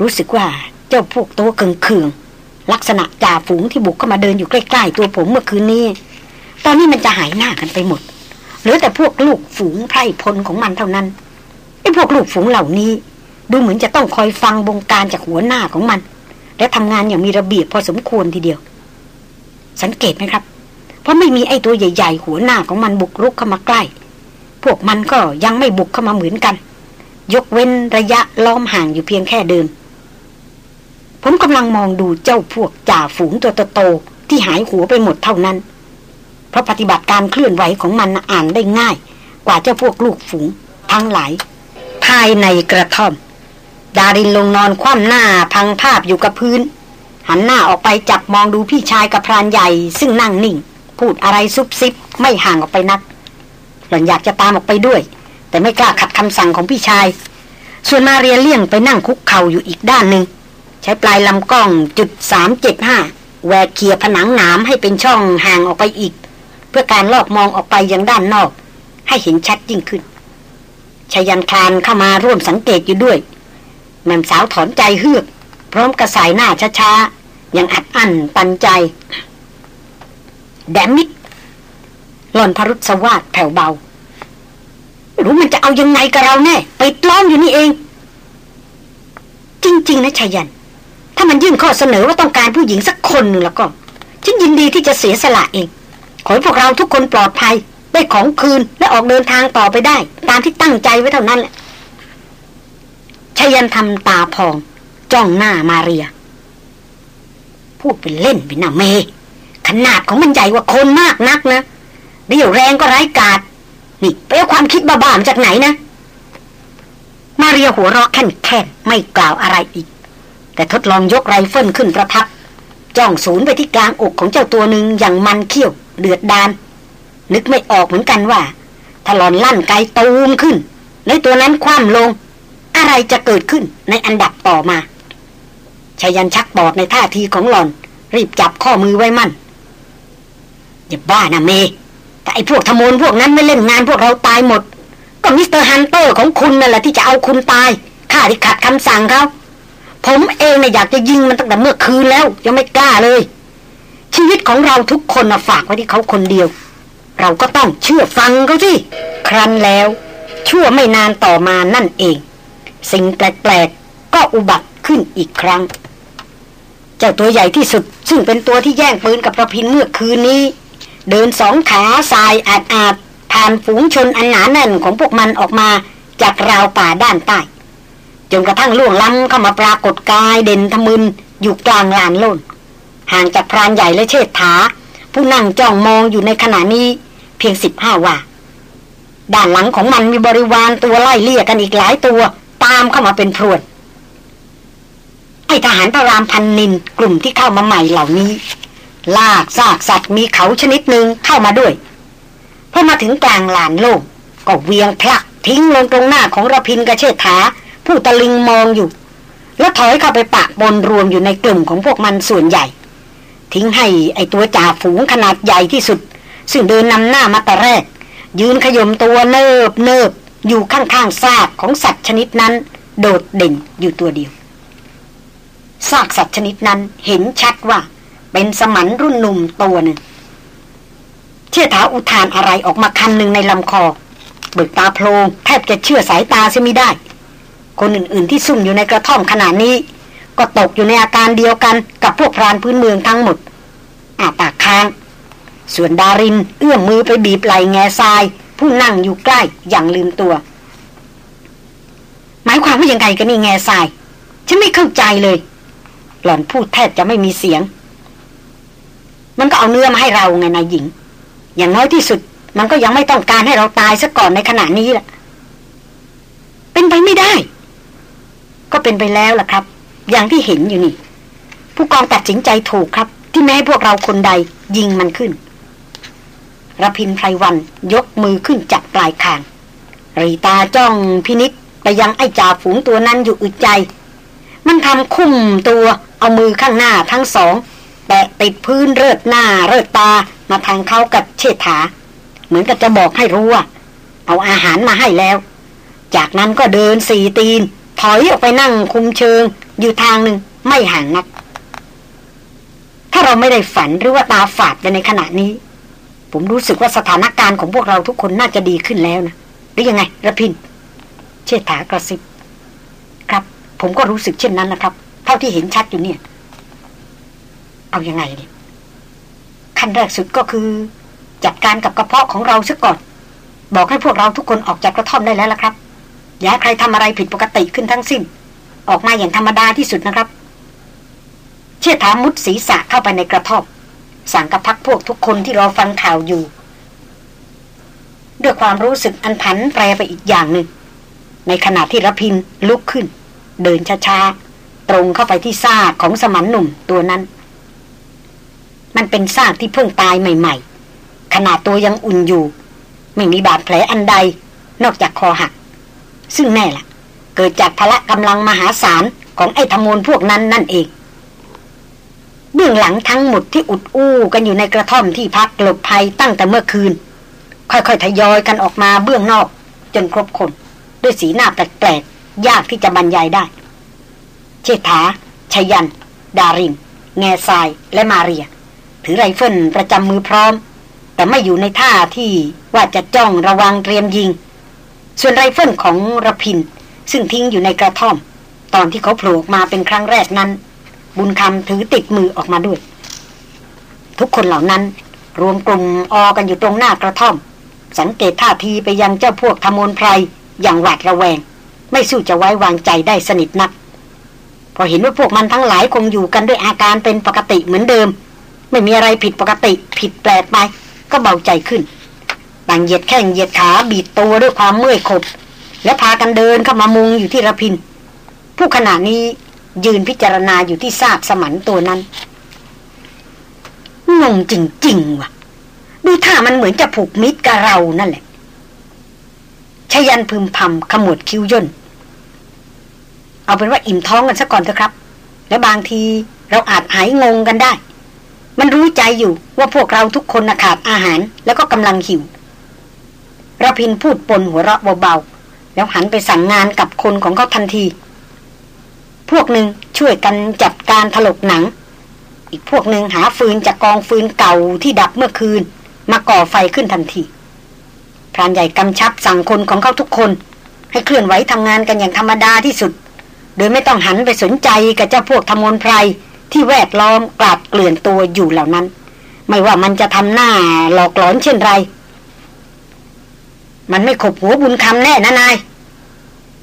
รู้สึกว่า เจ้าพวกตัวเคืองๆลักษณะจ่าฝูงที่บุกเข้ามาเดินอยู่ใกล้ ๆ ตัวผมเมื่อคืนนี้ ตอนนี้มันจะหายหน้ากันไปหมดหลือแต่พวกลูกฝูงไพร่พลของมันเท่านั้นไอ้พวกลูกฝูงเหล่านี้ ดูเหมือนจะต้องคอยฟังบงการจากหัวหน้าของมัน และทำงานอย่างมีระเบียบพอสมควรทีเดียว สังเกตไหมครับ เพราะไม่มีไอ้ตัวใหญ่ๆ หัวหน้าของมันบุกรุกเข้ามาใกล้ พวกมันก็ยังไม่บุกเข้ามาเหมือนกัน ยกเว้นระยะล้อมห่างอยู่เพียงแค่เดิน ผมกำลังมองดูเจ้าพวกจ่าฝูงตัวโตๆที่หายหัวไปหมดเท่านั้น เพราะปฏิบัติการเคลื่อนไหวของมันอ่านได้ง่าย กว่าเจ้าพวกลูกฝูง ทั้งหลาย ภายในกระท่อม ดารินลงนอนคว่ำหน้าพังภาพอยู่กับพื้น หันหน้าออกไปจับมองดูพี่ชายกับพรานใหญ่ ซึ่งนั่งนิ่ง พูดอะไรซุบซิบไม่ห่างออกไปนัก หล่อนอยากจะตามออกไปด้วย แต่ไม่กล้าขัดคำสั่งของพี่ชาย ส่วนมาเรียเลี่ยงไปนั่งคุกเข่าอยู่อีกด้านหนึ่ง ใช้ปลายลำกล้องจุดสามเจ็ดห้าแหวกเคียผนังหนามให้เป็นช่องห่างออกไปอีก เพื่อการลอกมองออกไปยังด้านนอก ให้เห็นชัดยิ่งขึ้นชายันคลานเข้ามาร่วมสังเกตอยู่ด้วย แม่สาวถอนใจเฮือก พร้อมกระสายหน้าช้าๆยังอัดอั้นปันใจ แดมิดหล่อนพรุษวาดแผ่วเบา รู้มันจะเอายังไงกับเราแน่ไปล้อมอยู่นี่เอง จริง ๆ นะชายัน ถ้ามันยื่นข้อเสนอว่าต้องการผู้หญิงสักคนหนึ่งแล้วก็ ฉันยินดีที่จะเสียสละเอง ขอให้พวกเราทุกคนปลอดภัย ได้ของคืนและออกเดินทางต่อไปได้ ตามที่ตั้งใจไว้เท่านั้นแหละชยันทำตาพอง จ้องหน้ามาเรีย พูดเป็นเล่นเป็นหน้าเม ขนาดของมันใหญ่กว่าคนมากนักนะเดี่ยวแรงก็ไร้กาดนี่ไปเอาความคิดบ้าๆจากไหนนะ มาเรียหัวเราะแค่นแค่นไม่กล่าวอะไรอีก แต่ทดลองยกไรเฟิลขึ้นประทับ จ้องศูนย์ไปที่กลางอกของเจ้าตัวหนึ่งอย่างมันเขี้ยวเดือดดาล นึกไม่ออกเหมือนกันว่าถ้าหล่อนลั่นไกตูมขึ้นแล้วตัวนั้นคว่ำลง อะไรจะเกิดขึ้นในอันดับต่อมาไชยันต์ชักปอดในท่าทีของหล่อน รีบจับข้อมือไว้มั่นอย่าบ้านะเมย์ แต่ไอ้พวกทโมนพวกนั้นไม่เล่นงานพวกเราตายหมด ก็ Mister Hunter ของคุณนั่นแหละที่จะเอาคุณตายข้าที่ขัดคำสั่งเขา ผมเองเนี่ยอยากจะยิงมันตั้งแต่เมื่อคืนแล้ว ยังไม่กล้าเลย ชีวิตของเราทุกคนนะฝากไว้ที่เขาคนเดียว เราก็ต้องเชื่อฟังเขาสิครั้นแล้ว ชั่วไม่นานต่อมานั่นเอง สิ่งแปลกๆก็อุบัติขึ้นอีกครั้ง เจ้าตัวใหญ่ที่สุด ซึ่งเป็นตัวที่แย่งปืนกับประพินเมื่อคืนนี้ เดินสองขาสายอาดอาดผ่านฝูงชนอันหนาแน่นของพวกมันออกมาจากราวป่าด้านใต้ จนกระทั่งล่วงล้ำเข้ามาปรากฏกายเด่นทะมึนอยู่กลางลานโล่นห่างจากพรานใหญ่และเชิดถา ผู้นั่งจ้องมองอยู่ในขณะนี้เพียงสิบห้าว่า ด้านหลังของมันมีบริวารตัวไล่เลี่ยกันอีกหลายตัว ตามเข้ามาเป็นพรวดไอทหารพระรามพันนินกลุ่มที่เข้ามาใหม่เหล่านี้ ลากซากสัตว์มีเขาชนิดหนึ่งเข้ามาด้วยพอมาถึงกลางลานโลกก็เวียงพลักทิ้งลงตรงหน้าของระพินกระเชิดถา ผู้ตะลึงมองอยู่ แล้วถอยเข้าไปปะบนรวมอยู่ในกลุ่มของพวกมันส่วนใหญ่ ทิ้งให้ไอตัวจ่าฝูงขนาดใหญ่ที่สุด ซึ่งเดินนำหน้ามาแต่แรก ยืนขยมตัวเนิบเนิบอยู่ข้างๆซากของสัตว์ชนิดนั้น โดดเด่นอยู่ตัวเดียวซากสัตว์ชนิดนั้นเห็นชัดว่าเป็นสมันรุ่นหนุ่มตัวหนึ่งเชื่อถาอุทานอะไรออกมาคำหนึ่งในลำคอ เบิกตาโพลงแทบจะเชื่อสายตาเสียไม่ได้ คนอื่นๆที่ซุ่มอยู่ในกระท่อมขนาดนี้ ก็ตกอยู่ในอาการเดียวกันกับพวกพรานพื้นเมืองทั้งหมดอาปากค้าง ส่วนดารินเอื้อมมือไปบีบไหลแง่ทราย ผู้นั่งอยู่ใกล้อย่างลืมตัว หมายความว่ายังไงกันนี่แง่ทราย ฉันไม่เข้าใจเลย หล่อนพูดแทบจะไม่มีเสียง มันก็เอาเนื้อมาให้เราไงนายหญิง อย่างน้อยที่สุด มันก็ยังไม่ต้องการให้เราตายซะก่อนในขณะนี้แหละเป็นไปไม่ได้ ก็เป็นไปแล้วล่ะครับ อย่างที่เห็นอยู่นี่ ผู้กองตัดสินใจถูกครับ ที่แม้พวกเราคนใดยิงมันขึ้นระพินไพรวันยกมือขึ้นจับปลายคางรีตาจ้องพินิษไปยังไอ้จ่าฝูงตัวนั้นอยู่อึดใจ มันทำคุ้มตัวเอามือข้างหน้าทั้งสองแตะติดพื้นเลิดหน้าเลิดตามาทางเขากับเชษฐา เหมือนกับจะบอกให้รู้ว่า เอาอาหารมาให้แล้ว จากนั้นก็เดินสี่ตีน ถอยออกไปนั่งคุมเชิง อยู่ทางหนึ่งไม่ห่างนัก ถ้าเราไม่ได้ฝันหรือว่าตาฝาดไปในขณะนี้ ผมรู้สึกว่าสถานการณ์ของพวกเราทุกคนน่าจะดีขึ้นแล้วนะหรือยังไงระพิน เชษฐากระซิบครับ ผมก็รู้สึกเช่นนั้นนะครับ เท่าที่เห็นชัดอยู่เนี่ย เอาอยัางไงเนี่ยขั้นแรกสุดก็คือ จัดการกับกระเพาะของเราซะก่อน บอกให้พวกเราทุกคนออกจากกระท่อมได้แล้วละครับ อย่าใครทำอะไรผิดปกติขึ้นทั้งสิ้น ออกมาอย่างธรรมดาที่สุดนะครับ เชี่ยถามมุดศีรษะเข้าไปในกระท่อมสั่งกับพักพวกทุกคนที่รอฟังข่าวอยู่ ด้วยความรู้สึกอันผันแปรไปอีกอย่างหนึ่ง ในขณะที่รพินลุกขึ้น เดินช้าๆ ตรงเข้าไปที่ซากของสมันหนุ่มตัวนั้น มันเป็นซากที่เพิ่งตายใหม่ ๆ ขนาดตัวยังอุ่นอยู่ ไม่มีบาดแผลอันใดนอกจากคอหัก ซึ่งแน่ละ่ะ เกิดจากพละกำลังมหาศาลของไอ้ธมูลพวกนั้นนั่นเอง เบื้องหลังทั้งหมดที่อุดอู้กันอยู่ในกระท่อมที่พักหลบภัยตั้งแต่เมื่อคืน ค่อยๆทยอยกันออกมาเบื้องนอก จนครบคน ด้วยสีหน้าแปลกๆ ยากที่จะบรรยายได้ เชษฐาชยัน ดารินแง่ทรายและมาเรีย ถือไรเฟิลประจำมือพร้อม แต่ไม่อยู่ในท่าที่ว่าจะจ้องระวังเตรียมยิง ส่วนไรเฟิลของระพิน ซึ่งทิ้งอยู่ในกระท่อม ตอนที่เขาโผล่มาเป็นครั้งแรกนั้น บุญคำถือติดมือออกมาด้วย ทุกคนเหล่านั้น รวมกลุ่มออกันอยู่ตรงหน้ากระท่อม สังเกตท่าทีไปยังเจ้าพวกธมนไพรอย่างหวาดระแวง ไม่สู้จะไว้วางใจได้สนิทนัก พอเห็นว่าพวกมันทั้งหลายคงอยู่กันด้วยอาการเป็นปกติเหมือนเดิม ไม่มีอะไรผิดปกติ ผิดแปลกไปก็เบาใจขึ้น ต่างเหยียดแข้งเหยียดขาบีดตัวด้วยความเมื่อยขบ และพากันเดินเข้ามามุงอยู่ที่ระพิน ผู้ขณะนี้ยืนพิจารณาอยู่ที่ซากสมันตัวนั้นงงจริง ๆ ว่ะ ดูท่ามันเหมือนจะผูกมิตรกับเรานั่นแหละชยันพึมพำขมวดคิ้วย่น เอาเป็นว่าอิ่มท้องกันซะก่อนเถอะครับ แล้วบางทีเราอาจหายงงกันได้ มันรู้ใจอยู่ว่าพวกเราทุกคนขาดอาหารแล้วก็กำลังหิว ระพินพูดปนหัวเราะเบาๆ แล้วหันไปสั่งงานกับคนของเขาทันที พวกหนึ่งช่วยกันจัดการถลกหนัง อีกพวกหนึ่งหาฟืนจากกองฟืนเก่าที่ดับเมื่อคืน มาก่อไฟขึ้นทันที พรานใหญ่กำชับสั่งคนของเขาทุกคน ให้เคลื่อนไหวทำงานกันอย่างธรรมดาที่สุด โดยไม่ต้องหันไปสนใจกับเจ้าพวกธมนไพรที่แวดล้อมกราดเกลื่อนตัวอยู่เหล่านั้น ไม่ว่ามันจะทำหน้าหลอกหลอนเช่นไร มันไม่ขบหัวบุญคำแน่นะนาย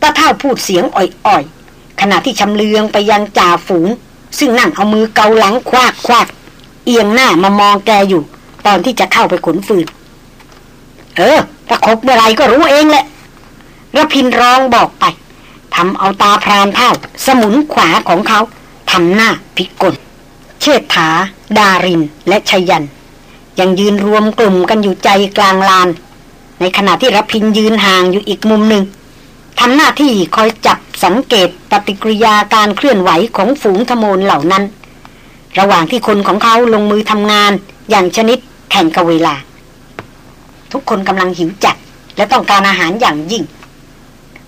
ตาเท่าพูดเสียงอ่อยๆ ขณะที่ชำเลืองไปยังจ่าฝูง ซึ่งนั่งเอามือเกาหลังควักควักเอียงหน้ามามองแกอยู่ ตอนที่จะเข้าไปขนฟืน เออถ้าคบเมื่อไรก็รู้เองแหละระพินร้องบอกไปทำเอาตาพรานเท่า สมุนขวาของเขาทำหน้าพิกลเชิดถาดาริน และชยัน ยังยืนรวมกลุ่มกันอยู่ใจกลางลาน ในขณะที่รพินยืนห่างอยู่อีกมุมหนึ่งทำหน้าที่คอยจับสังเกตปฏิกิริยาการเคลื่อนไหวของฝูงธโมนเหล่านั้น ระหว่างที่คนของเขาลงมือทำงานอย่างชนิดแข่งกับเวลา ทุกคนกำลังหิวจัด และต้องการอาหารอย่างยิ่ง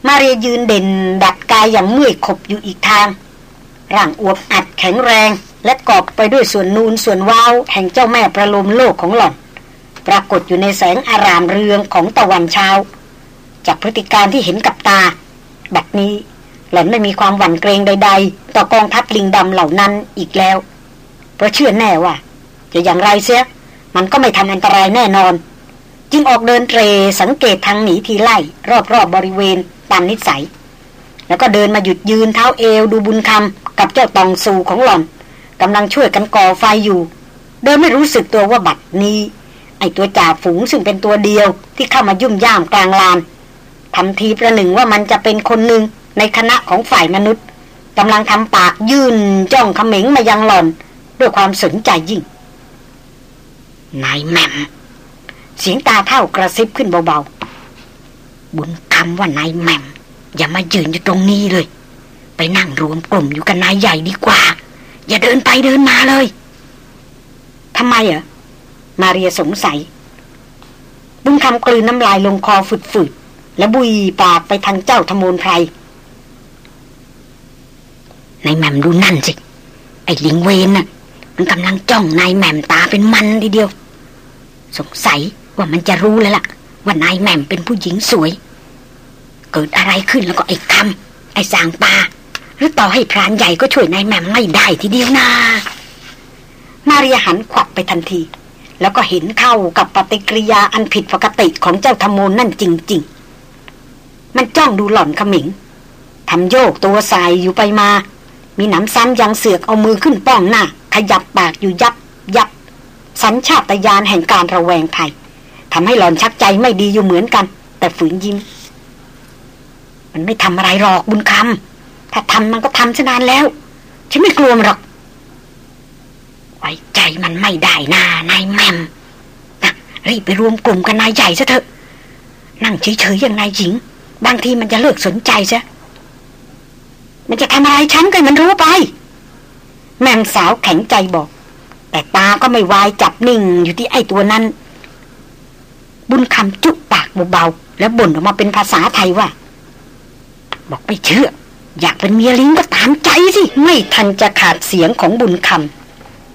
มาเรียยืนเด่นดัดกายอย่างเมื่อยขบอยู่อีกทาง ร่างอวบอัดแข็งแรง และกอบไปด้วยส่วนนูนส่วนว้าวแห่งเจ้าแม่ประโลมโลกของหล่อน ปรากฏอยู่ในแสงอารามเรืองของตะวันเช้า จากพฤติการที่เห็นกับตาแบบนี้หล่อนไม่มีความหวั่นเกรงใด ๆ ต่อกองทัพลิงดำเหล่านั้นอีกแล้ว เพราะเชื่อแน่ว่า จะอย่างไรเสีย มันก็ไม่ทำอันตรายแน่นอน จึงออกเดินเตรสังเกตทางหนีทีไล่ รอบๆบบริเวณตามนิสัย แล้วก็เดินมาหยุดยืนเท้าเอวดูบุญคำกับเจ้าตองสูของหล่อนกำลังช่วยกันก่อไฟอยู่ โดยไม่รู้สึกตัวว่าบัดนี้ ไอตัวจ่าฝูงซึ่งเป็นตัวเดียวที่เข้ามายุ่มย่ามกลางลานทำทีประหนึ่งว่ามันจะเป็นคนหนึ่งในคณะของฝ่ายมนุษย์กำลังทำปากยื่นจ้องเขม็งมายังหล่อน ด้วยความสนใจยิ่ง นายแมมเสียงตาเท่ากระซิบขึ้นเบาๆ บุญคำว่านายแมมอย่ามายืนอยู่ตรงนี้เลย ไปนั่งรวมกลุ่มอยู่กับนายใหญ่ดีกว่า อย่าเดินไปเดินมาเลยทำไมเหรอ มาเรียสงสัย บุญคำกลืนน้ำลายลงคอฝืดๆ และบุยปากไปทางเจ้าธมนไพรนายแหม่มดูนั่นสิ ไอ้ลิงเวนน่ะ มันกำลังจ้องนายแหม่มตาเป็นมันทีเดียว สงสัยว่ามันจะรู้แล้วล่ะ ว่านายแหม่มเป็นผู้หญิงสวย เกิดอะไรขึ้นแล้วก็ไอ้คำไอ้สางปาหรือต่อให้พรานใหญ่ก็ช่วยนายแหม่มไม่ได้ทีเดียวนะมาเรียหันขวับไปทันที แล้วก็เห็นเข้ากับปฏิกิริยาอันผิดปกติของเจ้าธโมนนั่นจริง ๆ มันจ้องดูหล่อนขมิงทำโยกตัวสายอยู่ไปมา มีหนำซ้ำยังเสือกเอามือขึ้นป้องหน้า ขยับปากอยู่ยับยับ สัญชาตญาณแห่งการระแวงภัยทำให้หล่อนชักใจไม่ดีอยู่เหมือนกัน แต่ฝืนยิ้ม มันไม่ทำอะไรหรอกบุญคำถ้าทำมันก็ทำชนานแล้ว ฉันไม่กลัวมหรอก ไว้ใจมันไม่ได้นานายแมมนะรีบไปรวมกลุ่มกันนายใหญ่ซะเถอะ นั่งเฉยๆอย่างนายหญิง บางทีมันจะเลิกสนใจซะมันจะทำอะไรฉันก็มันรู้ไป แม่สาวแข็งใจบอก แต่ตาก็ไม่วายจับนิ่งอยู่ที่ไอ้ตัวนั้น บุญคำจุปากเบาๆแล้วบ่นออกมาเป็นภาษาไทยว่า บอกไม่เชื่อ อยากเป็นเมียลิงก็ตามใจสิ ไม่ทันจะขาดเสียงของบุญคำ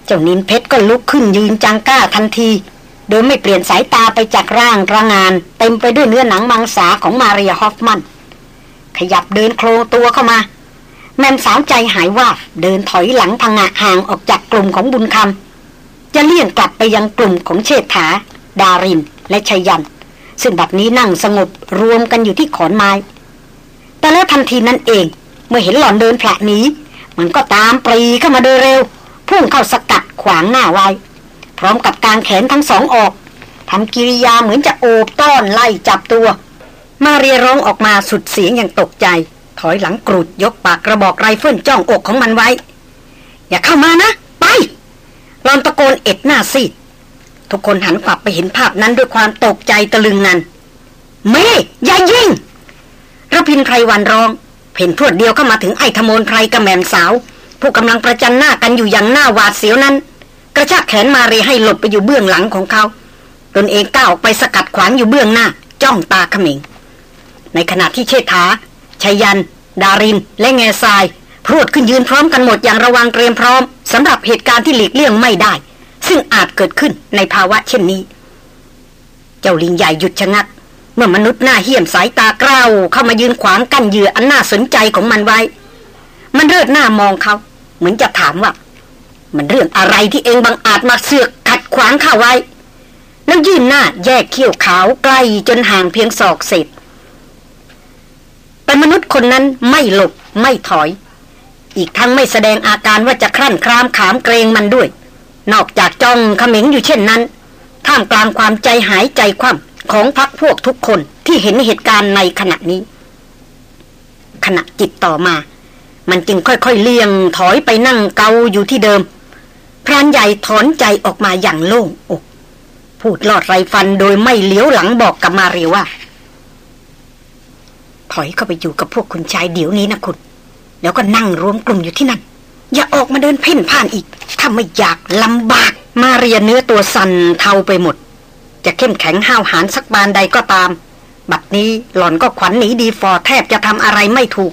เจ้านินเพชรก็ลุกขึ้นยืนจังก้าทันที โดยไม่เปลี่ยนสายตาไปจากร่างระงาน เต็มไปด้วยเนื้อหนังมังสาของมาเรียฮอฟมัน ขยับเดินโคลตัวเข้ามา แม่สาวใจหายว่าเดินถอยหลังพังะห่างออกจากกลุ่มของบุญคำจะเลี่ยงกลับไปยังกลุ่มของเชษฐา ดาริน และชัยยัน ซึ่งบัดนี้นั่งสงบรวมกันอยู่ที่ขอนไม้ แต่แล้วทันทีนั้นเอง เมื่อเห็นหล่อนเดินแผลนี้มันก็ตามปรีเข้ามาโดยเร็ว พุ่งเข้าสกัดขวางหน้าไว้ พร้อมกับกางแขนทั้งสองออกทำกิริยาเหมือนจะโอบต้อนไล่จับตัว มาเรียร้องออกมาสุดเสียงอย่างตกใจ ถอยหลังกรุดยกปากกระบอกไรเฟิลจ้องอกของมันไว้ อย่าเข้ามานะ ไปรอนตะโกนเอ็ดหน้าซีดทุกคนหันกลับไปเห็นภาพนั้นด้วยความตกใจตะลึงนันเมอย่ายิงระพินไพรวันร้อง เพ่นพรวดเดียวเข้ามาถึงไอ้ธมนไพรกับแมมสาว ผู้กำลังประจันหน้ากันอยู่อย่างหน้าหวาดเสียวนั้น กระชากแขนมาเรให้หลบไปอยู่เบื้องหลังของเขาตนเองก้าวไปสกัดขวางอยู่เบื้องหน้า จ้องตาขมิงในขณะที่เชษฐาชายัน ดาริน และแง่ทรายพรวดขึ้นยืนพร้อมกันหมดอย่างระวังเตรียมพร้อมสำหรับเหตุการณ์ที่หลีกเลี่ยงไม่ได้ ซึ่งอาจเกิดขึ้นในภาวะเช่นนี้ เจ้าลิงใหญ่หยุดชะงัก เมื่อมนุษย์หน้าเหี้ยมสายตากล้าวเข้ามายืนขวางกั้นเหยื่ออันน่าสนใจของมันไว้ มันเลือดหน้ามองเขา เหมือนจะถามว่า มันเรื่องอะไรที่เองบังอาจมาเสือกขัดขวางข้าไว้ แล้วยืนหน้าแยกเขี้ยวขาวใกล้จนห่างเพียงศอกเศษแต่มนุษย์คนนั้นไม่หลบไม่ถอย อีกทั้งไม่แสดงอาการว่าจะครั่นครามขามเกรงมันด้วย นอกจากจ้องขมิงอยู่เช่นนั้น ท่ามกลางความใจหายใจคว่ำของพักพวกทุกคนที่เห็นเหตุการณ์ในขณะนี้ ขณะจิตต่อมา มันจึงค่อยๆเลี่ยงถอยไปนั่งเกาอยู่ที่เดิม พรานใหญ่ถอนใจออกมาอย่างโล่งอกพูดลอดไรฟันโดยไม่เลี้ยวหลังบอกกับมาเรียว่าถอยเข้าไปอยู่กับพวกคุณชายเดี๋ยวนี้นะคุณ แล้วก็นั่งรวมกลุ่มอยู่ที่นั่น อย่าออกมาเดินเพ่นพ่านอีก ถ้าไม่อยากลำบาก มาเรียเนื้อตัวสั่นเทาไปหมด จะเข้มแข็งห้าวหาญสักบานใดก็ตาม บัดนี้หล่อนก็ขวัญหนีดีฟอแทบจะทำอะไรไม่ถูก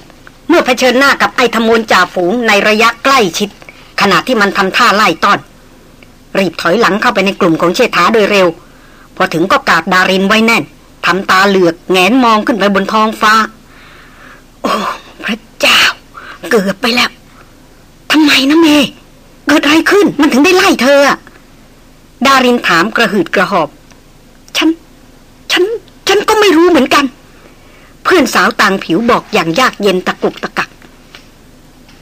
เมื่อเผชิญหน้ากับไอ้ธมนจ่าฝูงในระยะใกล้ชิด ขณะที่มันทำท่าไล่ต้อน รีบถอยหลังเข้าไปในกลุ่มของเชษฐาโดยเร็ว พอถึงก็กาดดารินไว้แน่นทำตาเหลือกแงนมองขึ้นไปบนท้องฟ้า โอ้พระเจ้า เกือบไปแล้วทำไมนะเมเกิดอะไรขึ้นมันถึงได้ไล่เธอดารินถามกระหืดกระหอบ ฉัน ฉัน ฉันก็ไม่รู้เหมือนกัน พื่อนสาวต่างผิวบอกอย่างยากเย็นตะกุกตะกัก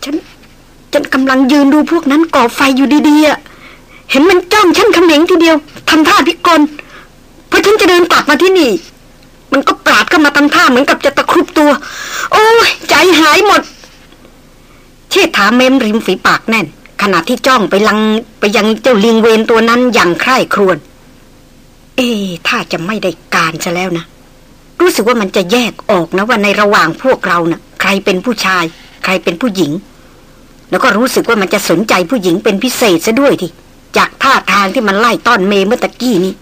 ฉัน ฉันกำลังยืนดูพวกนั้นก่อไฟอยู่ดีๆอะเห็นมันจ้องฉันคำเหงทีเดียวทำท่าพิกลพอฉันจะเดินกลับมาที่นี่ มันก็ปราดเข้ามาทำท่าเหมือนกับจะตะครุบตัว โอ้ยใจหายหมด เชิดถามเม้มริมฝีปากแน่น ขณะที่จ้องไปลังไปยังเจ้าลิงเวนตัวนั้นอย่างใคร่ครวญเอ๊ถ้าจะไม่ได้การซะแล้วนะ รู้สึกว่ามันจะแยกออกนะว่าในระหว่างพวกเรานะ่ะ ใครเป็นผู้ชาย ใครเป็นผู้หญิง แล้วก็รู้สึกว่ามันจะสนใจผู้หญิงเป็นพิเศษซะด้วยทีจากท่าทางที่มันไล่ต้อนเมเมื่อตะกี้นี้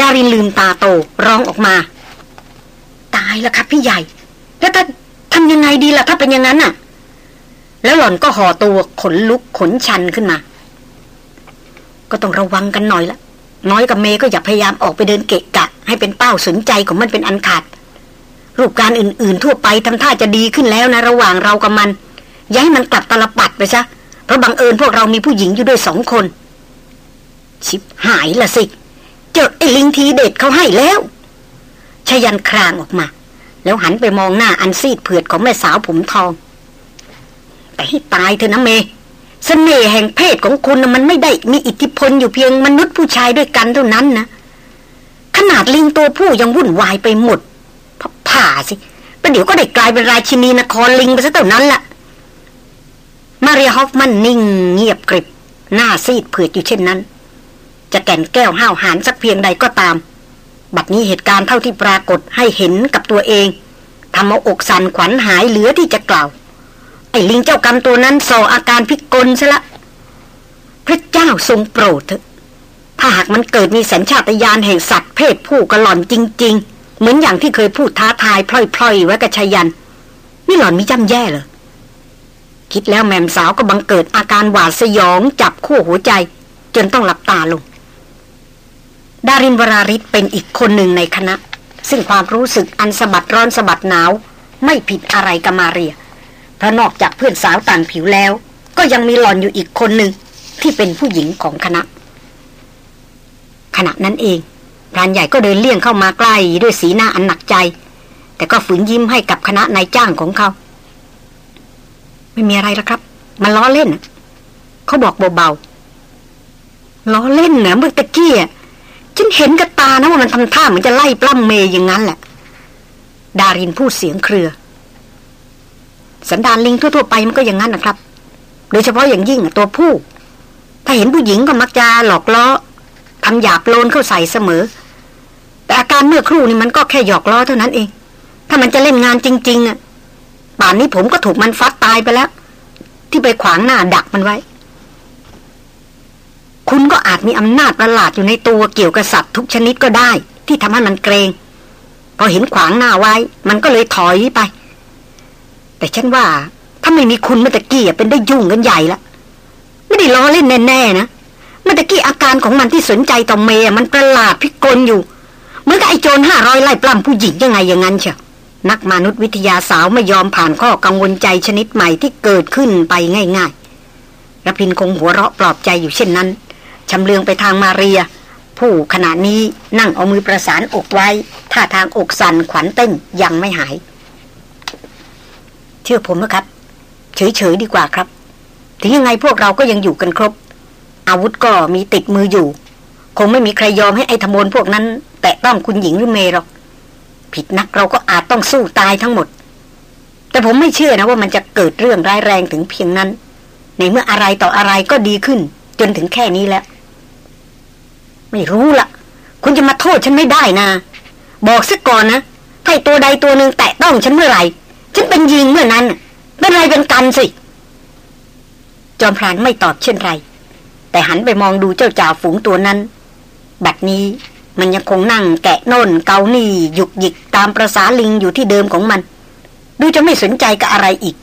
ดารินลืมตาโตร้องออกมา ตายแล้วครับพี่ใหญ่ แล้วถ้าทำยังไงดีล่ะถ้าเป็นอย่างนั้นน่ะ แล้วหล่อนก็ห่อตัวขนลุกขนชันขึ้นมา ก็ต้องระวังกันหน่อยละ น้อยกับเมก็อย่าพยายามออกไปเดินเกะกะ ให้เป็นเป้าสนใจของมันเป็นอันขาด รูปการอื่นๆ ทั่วไปทำท่าจะดีขึ้นแล้วนะระหว่างเรากับมัน ย้ายมันกลับตลปัดไปซะเพราะบังเอิญพวกเรามีผู้หญิงอยู่ด้วยสองคน ชิบหายละสิ เจอไอ้ลิงทีเด็ดเขาให้แล้วชยันครางออกมา แล้วหันไปมองหน้าอันซีดเผือดของแม่สาวผมทอง แต่ให้ตายเถอะนะเม สเสน่ห์แห่งเพศของคุณมันไม่ได้มีอิทธิพลอยู่เพียงมนุษย์ผู้ชายด้วยกันเท่านั้นนะ ขนาดลิงตัวผู้ยังวุ่นวายไปหมดผ่าสิประเดี๋ยวก็ได้กลายเป็นราชินีนครลิงไปซะเท่านั้นละ่ะ มาริฮอฟมันนิ่งเงียบกริบ หน้าซีดเผือดอยู่เช่นนั้น จะแก่นแก้วห้าวหาญสักเพียงใดก็ตาม บัดนี้เหตุการณ์เท่าที่ปรากฏให้เห็นกับตัวเองทำเอาอกสันขวัญหายเหลือที่จะกล่าว ไอ้ลิงเจ้ากรรมตัวนั้นส่ออาการพิกลซะละ พระเจ้าทรงโปรดเถอะ ถ้าหากมันเกิดมีสัญชาตญาณแห่งสัตว์เพศผู้กระหล่อนจริง ๆ เหมือนอย่างที่เคยพูดท้าทายพล่อยๆไว้กับชายัน นี่หล่อนมีจำแย่เลยคิดแล้วแม่มสาวก็บังเกิดอาการหวาดสยองจับคู่หัวใจ จนต้องหลับตาลง ดารินวราริศเป็นอีกคนหนึ่งในคณะ ซึ่งความรู้สึกอันสะบัดร้อนสะบัดหนาว ไม่ผิดอะไรกับมาเรีย เพราะนอกจากเพื่อนสาวต่างผิวแล้ว ก็ยังมีหล่อนอยู่อีกคนหนึ่งที่เป็นผู้หญิงของคณะ ขณะนั้นเองพรานใหญ่ก็เดินเลี่ยงเข้ามาใกล้ด้วยสีหน้าอันหนักใจ แต่ก็ฝืนยิ้มให้กับคณะนายจ้างของเขา ไม่มีอะไรแล้วครับ มันล้อเล่นเขาบอกเบาๆล้อเล่นเนะเมื่อตะกี้ฉันเห็นกับตานะว่ามันทำท่าเหมือนจะไล่ปล้ำเมย์อย่างนั้นแหละ ดารินพูดเสียงเครือ สันดานลิงทั่วๆไปมันก็อย่างนั้นนะครับ โดยเฉพาะอย่างยิ่งตัวผู้ ถ้าเห็นผู้หญิงก็มักจะหลอกล้อทำหยาบโลนเข้าใส่เสมอ แต่อาการเมื่อครู่นี่มันก็แค่หยอกล้อเท่านั้นเอง ถ้ามันจะเล่นงานจริงๆอะป่านนี้ผมก็ถูกมันฟัดตายไปแล้ว ที่ไปขวางหน้าดักมันไว้ คุณก็อาจมีอำนาจประหลาดอยู่ในตัวเกี่ยวกับสัตว์ทุกชนิดก็ได้ ที่ทำให้มันเกรงพอเห็นขวางหน้าไว้ มันก็เลยถอยไป แต่ฉันว่า ถ้าไม่มีคุณเมื่อตะกี้เป็นได้ยุ่งกันใหญ่ละไม่ได้ล้อเล่นแน่ๆนะเมื่อกี้อาการของมันที่สนใจต่อเมย์มันประหลาดพิกลอยู่เหมือนกับไอ้โจรห้าร้อยไล่ปล้ำผู้หญิงยังไงอย่างนั้นเชียวนักมนุษยวิทยาสาวไม่ยอมผ่านข้อกังวลใจชนิดใหม่ที่เกิดขึ้นไปง่ายๆระพินคงหัวเราะปลอบใจอยู่เช่นนั้นชำเลืองไปทางมาเรีย ผู้ขณะนี้นั่งเอามือประสานอกไว้ท่าทางอกสั่นขวัญเต้นยังไม่หาย เชื่อผมนะครับ เฉยๆดีกว่าครับ ถึงยังไงพวกเราก็ยังอยู่กันครบ อาวุธก็มีติดมืออยู่ คงไม่มีใครยอมให้ไอ้ธมนพวกนั้น แตะต้องคุณหญิงหรือเมย์หรอกผิดนักเราก็อาจต้องสู้ตายทั้งหมด แต่ผมไม่เชื่อนะว่ามันจะเกิดเรื่องร้ายแรงถึงเพียงนั้น ในเมื่ออะไรต่ออะไรก็ดีขึ้น จนถึงแค่นี้แล้ว ไม่รู้ละคุณจะมาโทษฉันไม่ได้นะ บอกซะก่อนนะให้ตัวใดตัวหนึ่งแตะต้องฉันเมื่อไหร่ ฉันเป็นยิงเมื่อนั้นเป็นไรเป็นกันสิ จอมพรานไม่ตอบเช่นไร แต่หันไปมองดูเจ้าจ่าฝูงตัวนั้น บัดนี้มันยังคงนั่งแกะน่นเกานี่หยุกหยิกตามประษาลิงอยู่ที่เดิมของมัน ดูจะไม่สนใจกับอะไรอีก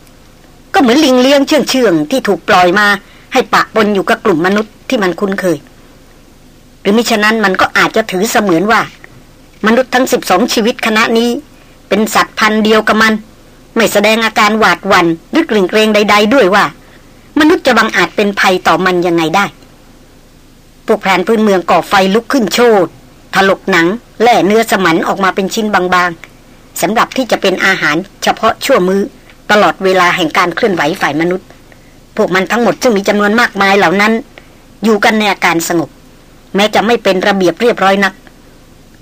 ก็เหมือนลิงเลี้ยงเชื่องเชื่องที่ถูกปล่อยมา ให้ปะปนอยู่กับกลุ่มมนุษย์ที่มันคุ้นเคย หรือมิฉะนั้นมันก็อาจจะถือเสมือนว่า มนุษย์ทั้งสิบสองชีวิตคณะนี้ เป็นสัตว์พันธุ์เดียวกับมัน ไม่แสดงอาการหวาดวันหรือกลิ่งเกรงใด ๆ ด้วยว่า มนุษย์จะบังอาจเป็นภัยต่อมันยังไงได้พวกแผนพื้นเมืองก่อไฟลุกขึ้นโชดถลกหนัง แล่เนื้อสมันออกมาเป็นชิ้นบางๆสำหรับที่จะเป็นอาหารเฉพาะชั่วมือ้อตลอดเวลาแห่งการเคลื่อนไหวฝ่ายมนุษย์ พวกมันทั้งหมดซึ่งมีจำนวนมากมายเหล่านั้น อยู่กันในอาการสงบ แม้จะไม่เป็นระเบียบเรียบร้อยนัก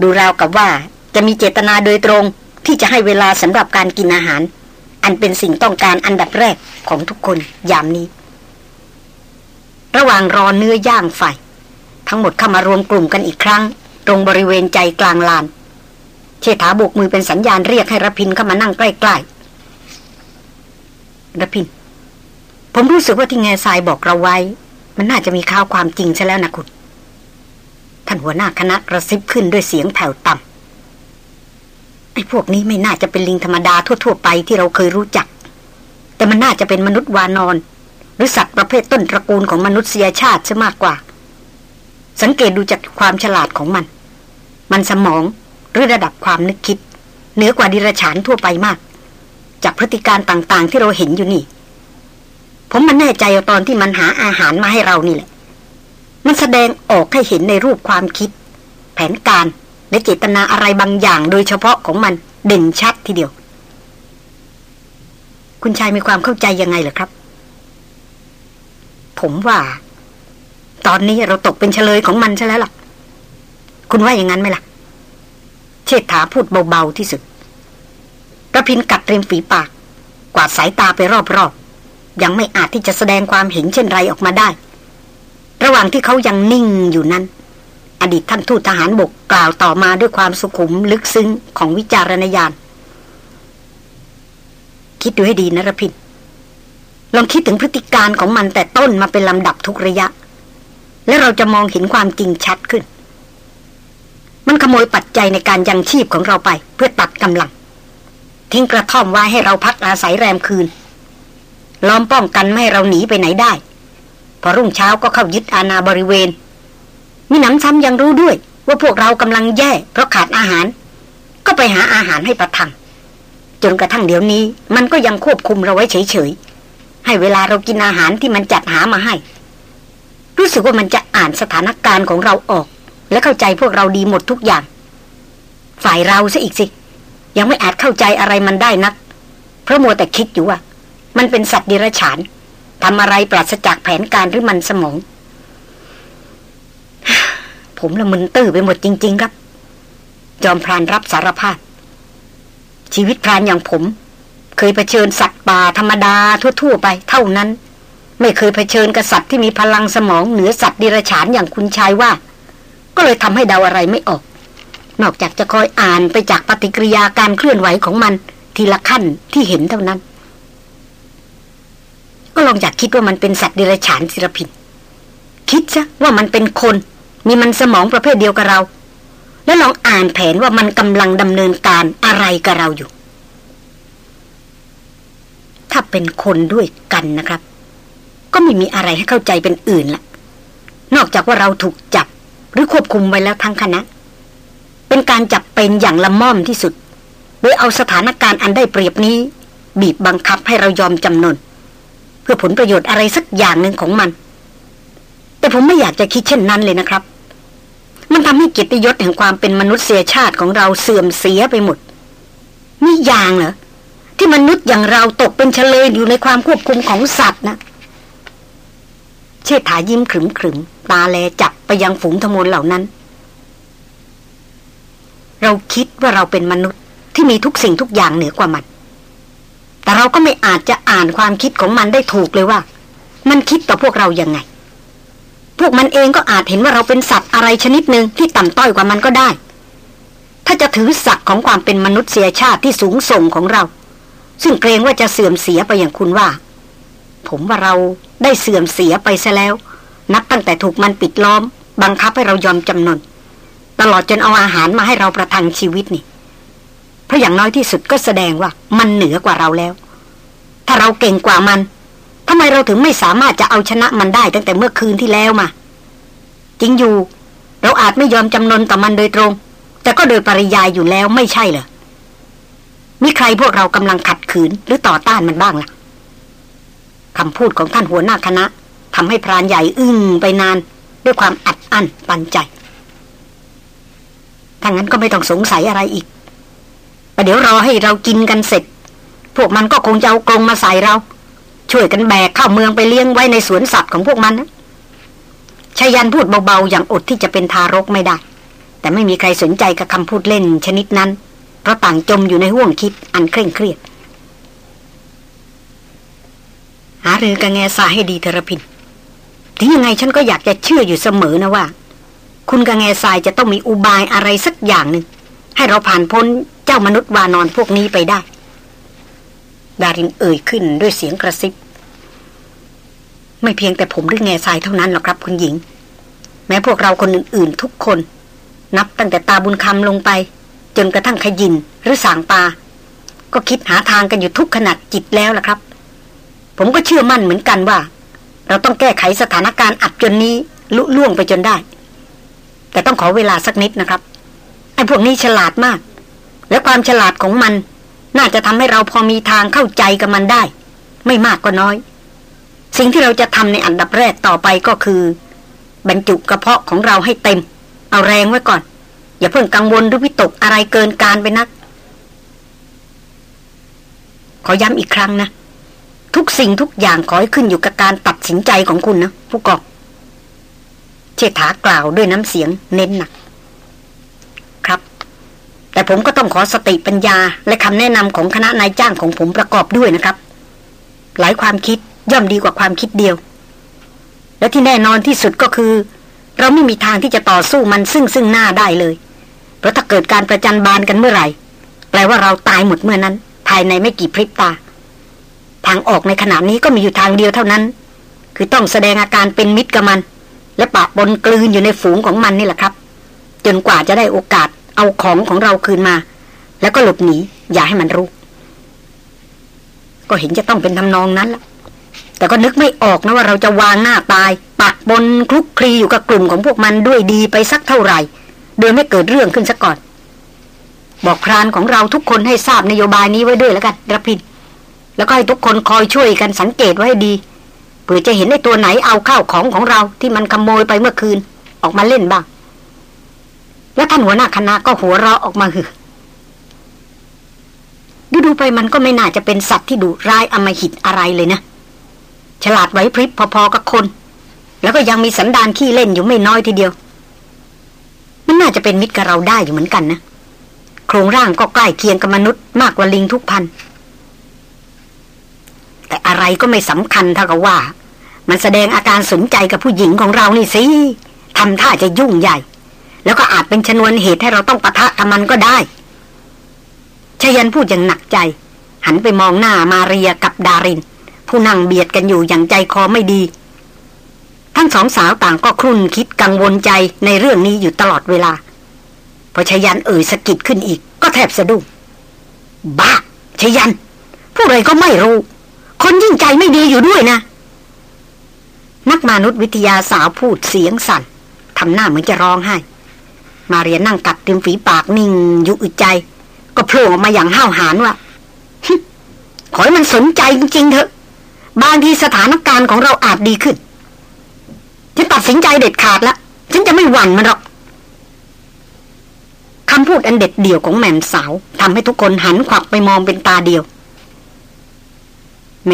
ดูราวกับว่าจะมีเจตนาโดยตรงที่จะให้เวลาสำหรับการกินอาหาร อันเป็นสิ่งต้องการอันดับแรกของทุกคนยามนี้ ระหว่างรอเนื้อย่างไฟทั้งหมดเข้ามารวมกลุ่มกันอีกครั้ง ตรงบริเวณใจกลางลาน เชษฐาโบกมือเป็นสัญญาณเรียกให้รพินเข้ามานั่งใกล้ๆรพิน ผมรู้สึกว่าที่แง่ทรายบอกเราไว้ มันน่าจะมีข่าวความจริงใช่แล้วนะคุณท่านหัวหน้าคณะกระซิบขึ้นด้วยเสียงแผ่วต่ำ ไอ้พวกนี้ไม่น่าจะเป็นลิงธรรมดาทั่ว ๆ ไปที่เราเคยรู้จัก แต่มันน่าจะเป็นมนุษย์วานอน หรือสัตว์ประเภทต้นตระกูลของมนุษยชาติซะมากกว่า สังเกตดูจากความฉลาดของมัน มันสมองหรือระดับความนึกคิด เหนือกว่าดิรฉานทั่วไปมาก จากพฤติการต่างๆ ที่เราเห็นอยู่นี่ ผมมันแน่ใจตอนที่มันหาอาหารมาให้เรานี่แหละ มันแสดงออกให้เห็นในรูปความคิด แผนการ และเจตนาอะไรบางอย่างโดยเฉพาะของมันเด่นชัดทีเดียว คุณชายมีความเข้าใจยังไงเหรอครับ ผมว่า ตอนนี้เราตกเป็นเฉลยของมันใช่แล้วล่ะ คุณว่าอย่างนั้นไหมล่ะ เชษฐาพูดเบาๆที่สุดกระพินกัดเริมฝีปาก กวาดสายตาไปรอบๆ ยังไม่อาจที่จะแสดงความเห็นเช่นไรออกมาได้ ระหว่างที่เขายังนิ่งอยู่นั้น อดีตท่านทูตทหารบกกล่าวต่อมาด้วยความสุขุมลึกซึ้งของวิจารณญาณ คิดดูให้ดีนะรพินลองคิดถึงพฤติการของมันแต่ต้นมาเป็นลำดับทุกระยะ และเราจะมองเห็นความจริงชัดขึ้น มันขโมยปัจจัยในการยังชีพของเราไป เพื่อตัดกำลัง ทิ้งกระท่อมไว้ให้เราพักอาศัยแรมคืน ล้อมป้องกันไม่ให้เราหนีไปไหนได้ พอรุ่งเช้าก็เข้ายึดอาณาบริเวณ มีน้ำซ้ำยังรู้ด้วย ว่าพวกเรากำลังแย่เพราะขาดอาหาร ก็ไปหาอาหารให้ประทัง จนกระทั่งเดี๋ยวนี้ มันก็ยังควบคุมเราไว้เฉยๆ ให้เวลาเรากินอาหารที่มันจัดหามาให้ รู้สึกว่ามันจะอ่านสถานการณ์ของเราออก และเข้าใจพวกเราดีหมดทุกอย่าง ฝ่ายเราซะอีกสิ ยังไม่อาจเข้าใจอะไรมันได้นัก เพราะมัวแต่คิดอยู่ว่า มันเป็นสัตว์ดิรัจฉานทำอะไรปราศจากแผนการหรือมันสมอง ผมละมึนตื้อไปหมดจริง ๆ ครับ จอมพรานรับสารภาพ ชีวิตพรานอย่างผม เคยเผชิญสัตว์ป่าธรรมดาทั่ว ๆ ไป เท่านั้น ไม่เคยเผชิญกับสัตว์ที่มีพลังสมองเหนือสัตว์ดิรัจฉานอย่างคุณชายว่า ก็เลยทำให้เดาอะไรไม่ออก นอกจากจะคอยอ่านไปจากปฏิกิริยาการเคลื่อนไหวของมัน ทีละขั้นที่เห็นเท่านั้น ก็ลองอยากคิดว่ามันเป็นสัตว์ดิรัจฉานศิรพินคิดซะว่ามันเป็นคน มีมันสมองประเภทเดียวกับเรา แล้วลองอ่านแผนว่ามันกำลังดำเนินการอะไรกับเราอยู่ ถ้าเป็นคนด้วยกันนะครับ ก็ไม่มีอะไรให้เข้าใจเป็นอื่นละนอกจากว่าเราถูกจับหรือควบคุมไว้แล้วทั้งคณะ เป็นการจับเป็นอย่างละม่อมที่สุด โดยเอาสถานการณ์อันได้เปรียบนี้ บีบบังคับให้เรายอมจำนนเพื่อผลประโยชน์อะไรสักอย่างหนึ่งของมัน แต่ผมไม่อยากจะคิดเช่นนั้นเลยนะครับ มันทำให้กียรติยศแห่งความเป็นมนุษยชาติของเราเสื่อมเสียไปหมดนี่อย่างเหรอที่มนุษย์อย่างเราตกเป็นเฉลยอยู่ในความควบคุมของสัตว์นะเชษฐายิ้มขรึมขรึมตาแลจับไปยังฝูงทมนเหล่านั้น เราคิดว่าเราเป็นมนุษย์ที่มีทุกสิ่งทุกอย่างเหนือกว่ามัน แต่เราก็ไม่อาจจะอ่านความคิดของมันได้ถูกเลยว่า มันคิดต่อพวกเรายังไง พวกมันเองก็อาจเห็นว่าเราเป็นสัตว์อะไรชนิดหนึ่งที่ต่ำต้อยกว่ามันก็ได้ ถ้าจะถือศักดิ์ของความเป็นมนุษยชาติที่สูงส่งของเรา ซึ่งเกรงว่าจะเสื่อมเสียไปอย่างคุณว่า ผมว่าเราได้เสื่อมเสียไปซะแล้ว นับตั้งแต่ถูกมันปิดล้อม บังคับให้เรายอมจำนนตลอดจนเอาอาหารมาให้เราประทังชีวิตนี่ เพราะอย่างน้อยที่สุดก็แสดงว่ามันเหนือกว่าเราแล้ว ถ้าเราเก่งกว่ามัน ทำไมเราถึงไม่สามารถจะเอาชนะมันได้ตั้งแต่เมื่อคืนที่แล้วมา จริงอยู่ เราอาจไม่ยอมจำนนต่อมันโดยตรง แต่ก็โดยปริยายอยู่แล้วไม่ใช่เหรอมีใครพวกเรากำลังขัดขืนหรือต่อต้านมันบ้างล่ะคำพูดของท่านหัวหน้าคณะทำให้พรานใหญ่อึ้งไปนาน ด้วยความอัดอั้นปันใจถ้างั้นก็ไม่ต้องสงสัยอะไรอีกประเดี๋ยวรอให้เรากินกันเสร็จ พวกมันก็คงจะเอากรงมาใส่เรา ช่วยกันแบกเข้าเมืองไปเลี้ยงไว้ในสวนสัตว์ของพวกมันนะชายันพูดเบาๆ อย่างอดที่จะเป็นทารกไม่ได้ แต่ไม่มีใครสนใจกับคำพูดเล่นชนิดนั้น เพราะต่างจมอยู่ในห่วงคิดอันเคร่งเครียด หารือกับแง่สาให้ดีเทรพินถึงยังไงฉันก็อยากจะเชื่ออยู่เสมอนะว่า คุณกับแง่ายจะต้องมีอุบายอะไรสักอย่างหนึ่งให้เราผ่านพ้นเจ้ามนุษย์วานอนพวกนี้ไปได้ ดารินเอ่ยขึ้นด้วยเสียงกระซิบ ไม่เพียงแต่ผมหรือแง่ทรายเท่านั้นหรอกครับคุณหญิง แม้พวกเราคนอื่นๆ ทุกคน นับตั้งแต่ตาบุญคำลงไป จนกระทั่งขยินหรือสางปา ก็คิดหาทางกันอยู่ทุกขนาดจิตแล้วล่ะครับ ผมก็เชื่อมั่นเหมือนกันว่า เราต้องแก้ไขสถานการณ์อับจนนี้ลุล่วงไปจนได้ แต่ต้องขอเวลาสักนิดนะครับไอ้พวกนี้ฉลาดมาก และความฉลาดของมัน น่าจะทำให้เราพอมีทางเข้าใจกับมันได้ ไม่มากก็น้อย สิ่งที่เราจะทำในอันดับแรกต่อไปก็คือ บรรจุกระเพาะของเราให้เต็ม เอาแรงไว้ก่อน อย่าเพิ่งกังวลหรือวิตกอะไรเกินการไปนัก ขอย้ำอีกครั้งนะ ทุกสิ่งทุกอย่างขอให้ขึ้นอยู่กับการตัดสินใจของคุณนะผู้กองเชษฐากล่าวด้วยน้ำเสียงเน้นหนัก แต่ผมก็ต้องขอสติปัญญาและคำแนะนำของคณะนายจ้างของผมประกอบด้วยนะครับ หลายความคิดย่อมดีกว่าความคิดเดียว และที่แน่นอนที่สุดก็คือ เราไม่มีทางที่จะต่อสู้มันซึ่งซึ่งหน้าได้เลย เพราะถ้าเกิดการประจันบานกันเมื่อไหร่ แปลว่าเราตายหมดเมื่อนั้น ภายในไม่กี่พริบตา ทางออกในขณะนี้ก็มีอยู่ทางเดียวเท่านั้น คือต้องแสดงอาการเป็นมิตรกับมัน และปะปนกลืนอยู่ในฝูงของมันนี่แหละครับ จนกว่าจะได้โอกาส เอาของของเราคืนมา แล้วก็หลบหนี อย่าให้มันรู้ ก็เห็นจะต้องเป็นทำนองนั้นละแต่ก็นึกไม่ออกนะว่าเราจะวางหน้าตายปักบนคลุกคลีอยู่กับกลุ่มของพวกมันด้วยดีไปสักเท่าไหร่ โดยไม่เกิดเรื่องขึ้นซะก่อน บอกพรานของเราทุกคนให้ทราบนโยบายนี้ไว้ด้วยแล้วกันระพินแล้วก็ให้ทุกคนคอยช่วยกันสังเกตไว้ให้ดีเพื่อจะเห็นในตัวไหนเอาข้าวของของเราที่มันขโมยไปเมื่อคืน ออกมาเล่นบ้าง แล้วท่านหัวหน้าคณะก็หัวเราะออกมาคือดูดูไปมันก็ไม่น่าจะเป็นสัตว์ที่ดุร้ายอมหิตอะไรเลยนะ ฉลาดไหวพริบพอๆกับคน แล้วก็ยังมีสันดานขี้เล่นอยู่ไม่น้อยทีเดียว มันน่าจะเป็นมิตรกับเราได้อยู่เหมือนกันนะโครงร่างก็ใกล้เคียงกับมนุษย์มากกว่าลิงทุกพัน แต่อะไรก็ไม่สำคัญเท่ากับว่า มันแสดงอาการสนใจกับผู้หญิงของเรานี่สิทำท่าจะยุ่งใหญ่ แล้วก็อาจเป็นชนวนเหตุให้เราต้องปะทะกับมันก็ได้ชยันพูดอย่างหนักใจ หันไปมองหน้ามาเรียกับดาริน ผู้นั่งเบียดกันอยู่อย่างใจคอไม่ดี ทั้งสองสาวต่างก็ครุ่นคิดกังวลใจในเรื่องนี้อยู่ตลอดเวลา พอชยันเอ่ยสะกิดขึ้นอีก ก็แทบสะดุ้งบ้าชยัน ผู้ไรก็ไม่รู้ คนยิ่งใจไม่ดีอยู่ด้วยนะนักมนุษยวิทยาสาวพูดเสียงสั่นทำหน้าเหมือนจะร้องไห้ มาเรียนนั่งกัดเต็มฝีปากนิ่งอยู่อึดใจ ก็โผล่ออกมาอย่างห้าวหาญว่าขอให้มันสนใจจริงๆเถอะ บางทีสถานการณ์ของเราอาจดีขึ้นฉันตัดสินใจเด็ดขาดแล้วฉันจะไม่หวั่นมันหรอกคำพูดอันเด็ดเดี่ยวของแม่สาวทำให้ทุกคนหันขวักไปมองเป็นตาเดียว เม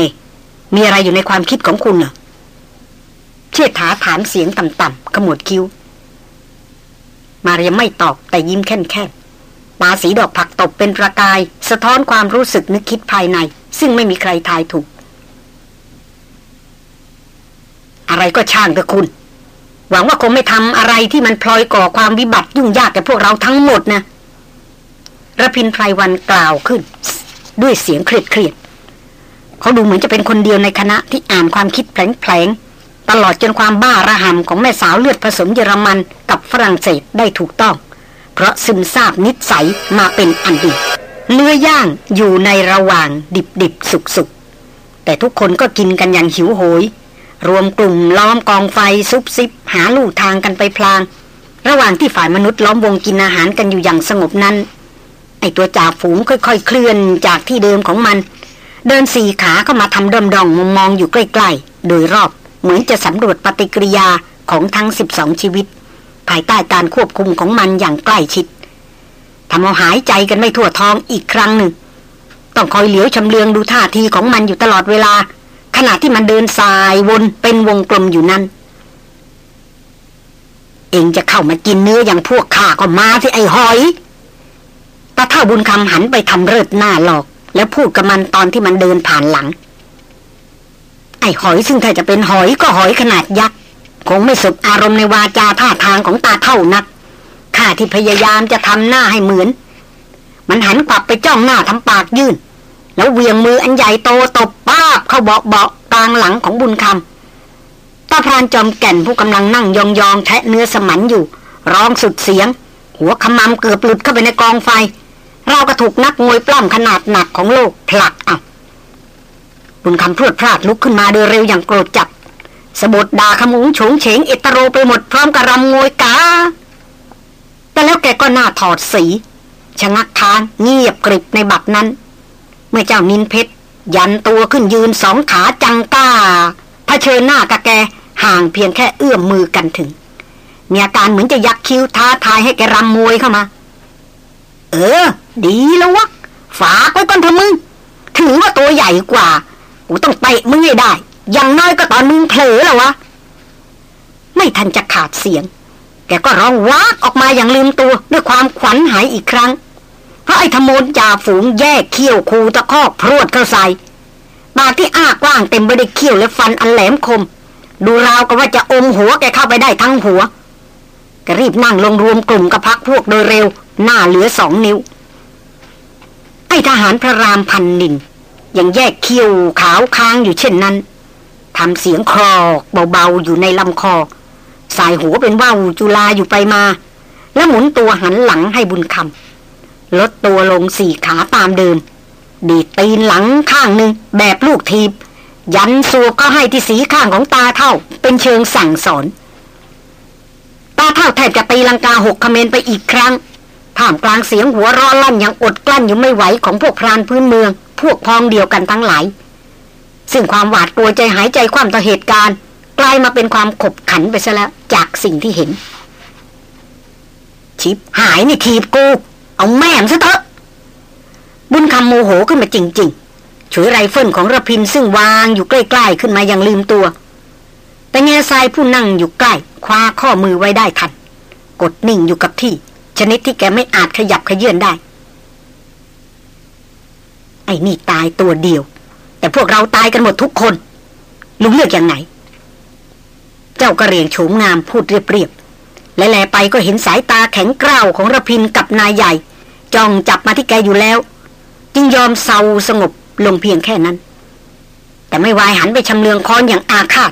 มีอะไรอยู่ในความคิดของคุณเหรอเชิดถาถามเสียงต่ำๆขมวดคิ้ว มาเรียไม่ตอบแต่ยิ้มแค่นแค่ตาสีดอกผักตบเป็นประกาย สะท้อนความรู้สึกนึกคิดภายใน ซึ่งไม่มีใครทายถูก อะไรก็ช่างเถอะคุณ หวังว่าคงไม่ทำอะไรที่มันพลอยก่อความวิบัติยุ่งยากแก่พวกเราทั้งหมดนะระพินไพรวันกล่าวขึ้น ด้วยเสียงเครียดเครียดเขาดูเหมือนจะเป็นคนเดียวในคณะที่อ่านความคิดแผลง ตลอดจนความบ้าระห่ำของแม่สาวเลือดผสมเยอรมันกับฝรั่งเศสได้ถูกต้อง เพราะซึมซาบนิสัยมาเป็นอันดีเนื้อย่างอยู่ในระหว่างดิบดิบสุกสุกแต่ทุกคนก็กินกันอย่างหิวโหย รวมกลุ่มล้อมกองไฟซุบซิบ หาลู่ทางกันไปพลาง ระหว่างที่ฝ่ายมนุษย์ล้อมวงกินอาหารกันอยู่อย่างสงบนั้น ไอตัวจ่าฝูงค่อยๆ เคลื่อนจากที่เดิมของมัน เดินสี่ขาเข้ามาทำดอมดองมองมองอยู่ใกล้ๆ โดยรอบ เหมือนจะสำรวจปฏิกิริยาของทั้งสิบสองชีวิต ภายใต้การควบคุมของมันอย่างใกล้ชิดทำเอาหายใจกันไม่ทั่วท้องอีกครั้งหนึ่ง ต้องคอยเหลียวชำเลืองดูท่าทีของมันอยู่ตลอดเวลา ขณะที่มันเดินสายวนเป็นวงกลมอยู่นั้นเองจะเข้ามากินเนื้ออย่างพวกข้าก็มาที่ไอ้หอยตาเท่าบุญคำหันไปทำเริดหน้าหลอก แล้วพูดกับมันตอนที่มันเดินผ่านหลัง ไอ้หอยซึ่งถ้าจะเป็นหอยก็หอยขนาดยักษ์คงไม่สุกอารมณ์ในวาจาท่าทางของตาเท่านักข้าที่พยายามจะทำหน้าให้เหมือน มันหันกลับไปจ้องหน้าทำปากยื่น แล้วเวียงมืออันใหญ่โตตบป้าบเข้าเบาเบากลางหลังของบุญคำตาพรานจอมแก่นผู้กำลังนั่งยองๆแทะเนื้อสมันอยู่ ร้องสุดเสียง หัวขมำเกือบหลุดเข้าไปในกองไฟ เราก็ถูกนักมวยปล้ำขนาดหนักของโลกผลักเอา บุญคำพรวดพลาดลุกขึ้นมาโดยเร็วอย่างโกรธจัดสะบดดาขมุงโฉงเฉงเอตโรไปหมดพร้อมกับรำงวยกา แต่แล้วแกก็หน้าถอดสีชะงักทานเงียบกริบในบัดนั้น เมื่อเจ้านินเพชร ยันตัวขึ้นยืนสองขาจังก้าเผชิญหน้ากับแกห่างเพียงแค่เอื้อมมือกันถึง มีอาการเหมือนจะยักคิ้วท้าทายให้แกรำมวยเข้ามา เออ ดีแล้ววะฝากไว้ก่อนเถอะมึง ถือว่าตัวใหญ่กว่า กูต้องเตะมึงให้ได้ อย่างน้อยก็ตอนมึงเผลอแล้ววะ ไม่ทันจะขาดเสียง แกก็ร้องวักออกมาอย่างลืมตัวด้วยความขวัญหายอีกครั้ง เพราะไอ้ธมนจ่าฝูงแยกเขี้ยวคูตะคอกพรวดเข้าใส่ปากที่อ้ากว้างเต็มไปด้วยเขี้ยวและฟันอันแหลมคม ดูราวกับว่าจะอมหัวแกเข้าไปได้ทั้งหัวก็รีบนั่งลงรวมกลุ่มกับพักพวกโดยเร็ว หน้าเหลือสองนิ้ว ไอ้ทหารพระรามพันนิน ยังแยกเขี้ยวขาวค้างอยู่เช่นนั้นทำเสียงครอกเบาๆอยู่ในลำคอ สายหัวเป็นว่าวจุลาอยู่ไปมา แล้วหมุนตัวหันหลังให้บุญคำลดตัวลงสี่ขาตามเดิม ดีตีนหลังข้างหนึ่งแบบลูกทีบ ยันสัวก็ให้ที่สีข้างของตาเท่า เป็นเชิงสั่งสอน ตาเฒ่าแทบจะตีลังกาหกคเมนไปอีกครั้ง ท่ามกลางเสียงหัวเราะลั่นยังอดกลั้นอยู่ไม่ไหวของพวกพรานพื้นเมือง พวกพ้องเดียวกันทั้งหลาย ซึ่งความหวาดกลัวใจหายใจคว่ำต่อเหตุการณ์กลายมาเป็นความขบขันไปซะแล้วจากสิ่งที่เห็น ชิบหายนี่ถีบกู เอาแม่มซะเถอะ บุญคำโมโหขึ้นมาจริง ๆ ฉวยไรเฟิลของรพินทร์ซึ่งวางอยู่ใกล้ๆ ขึ้นมาอย่างลืมตัว แต่แง่ทรายผู้นั่งอยู่ใกล้ คว้าข้อมือไว้ได้ทัน กดนิ่งอยู่กับที่ ชนิดที่แกไม่อาจขยับขยื่นได้ ไอ้นี่ตายตัวเดียว แต่พวกเราตายกันหมดทุกคน ลุงเลือกอย่างไหน เจ้ากระเรียงโฉมงามพูดเรียบๆ และแลไปก็เห็นสายตาแข็งกร้าวของระพินกับนายใหญ่ จ้องจับมาที่แกอยู่แล้ว จึงยอมเซาสงบลงเพียงแค่นั้น แต่ไม่วายหันไปชำเลืองคอนอย่างอาฆาต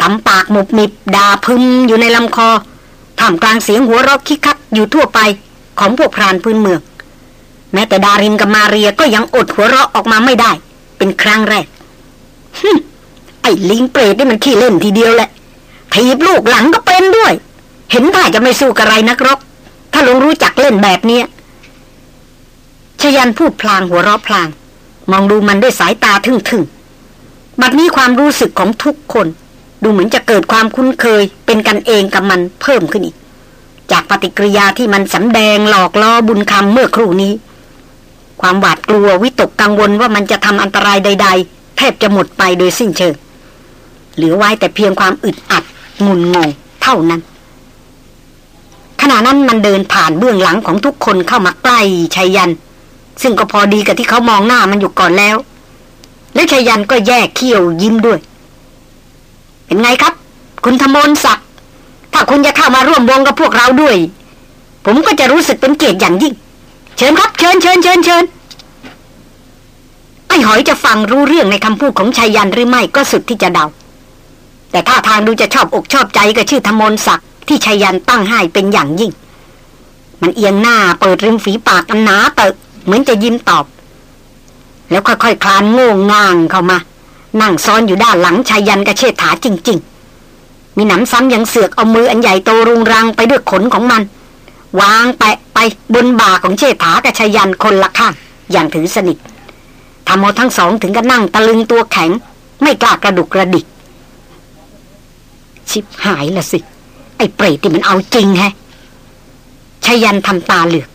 ตำปากหมุบมิบดาพึมอยู่ในลำคอ ท่ามกลางเสียงหัวเราะคิกคักอยู่ทั่วไปของพวกพรานพื้นเมือง แม้แต่ดารินกับมาเรียก็ยังอดหัวเราะออกมาไม่ได้ เป็นครั้งแรกไอ้ลิงเปรตนี่มันขี้เล่นทีเดียวแหละถีบลูกหลังก็เป็นด้วย เห็นท่าจะไม่สู้กับไรนักรบถ้าลงรู้จักเล่นแบบเนี้ชยันพูดพลางหัวเราะพลาง มองดูมันด้วยสายตาทึ่งๆบัดนี้ความรู้สึกของทุกคน ดูเหมือนจะเกิดความคุ้นเคยเป็นกันเองกับมันเพิ่มขึ้นอีก จากปฏิกิริยาที่มันสำแดงหลอกล่อบุญคำเมื่อครู่นี้ ความหวาดกลัววิตกกังวลว่ามันจะทำอันตรายใด ๆ แทบจะหมดไปโดยสิ้นเชิงเหลือไว้แต่เพียงความอึดอัดงุนงงเท่านั้น ขณะนั้นมันเดินผ่านเบื้องหลังของทุกคนเข้ามาใกล้ชัยยัน ซึ่งก็พอดีกับที่เขามองหน้ามันอยู่ก่อนแล้ว และชัยยันก็แยกเขี้ยวยิ้มด้วย เป็นไงครับ คุณธมนศักดิ์ถ้าคุณจะเข้ามาร่วมวงกับพวกเราด้วย ผมก็จะรู้สึกเป็นเกียรติอย่างยิ่ง เชิญครับ เชิญเชิญเชิญเชิญไอ้หอยจะฟังรู้เรื่องในคำพูดของชัยยันหรือไม่ก็สุดที่จะเดา แต่ท่าทางดูจะชอบอกชอบใจกับชื่อธมนศักดิ์ที่ชัยยันตั้งให้เป็นอย่างยิ่ง มันเอียงหน้าเปิดริมฝีปากอันหนาเตอะเหมือนจะยิ้มตอบ แล้วค่อยๆคคลานโง่งางเข้ามา นั่งซ้อนอยู่ด้านหลังชายยันกระเชษฐาจริง ๆ มีหนำซ้ำยังเสือกเอามืออันใหญ่โตรุงรังไปด้วยขนของมัน วางแปะไปบนบ่าของเชษฐากับชายันคนละข้างอย่างถือสนิททำเอาทั้งสองถึงกับนั่งตะลึงตัวแข็ง ไม่กล้ากระดุกกระดิก ชิบหายละสิ ไอ้เปรตที่มันเอาจริงแฮะชายันทำตาเหลือก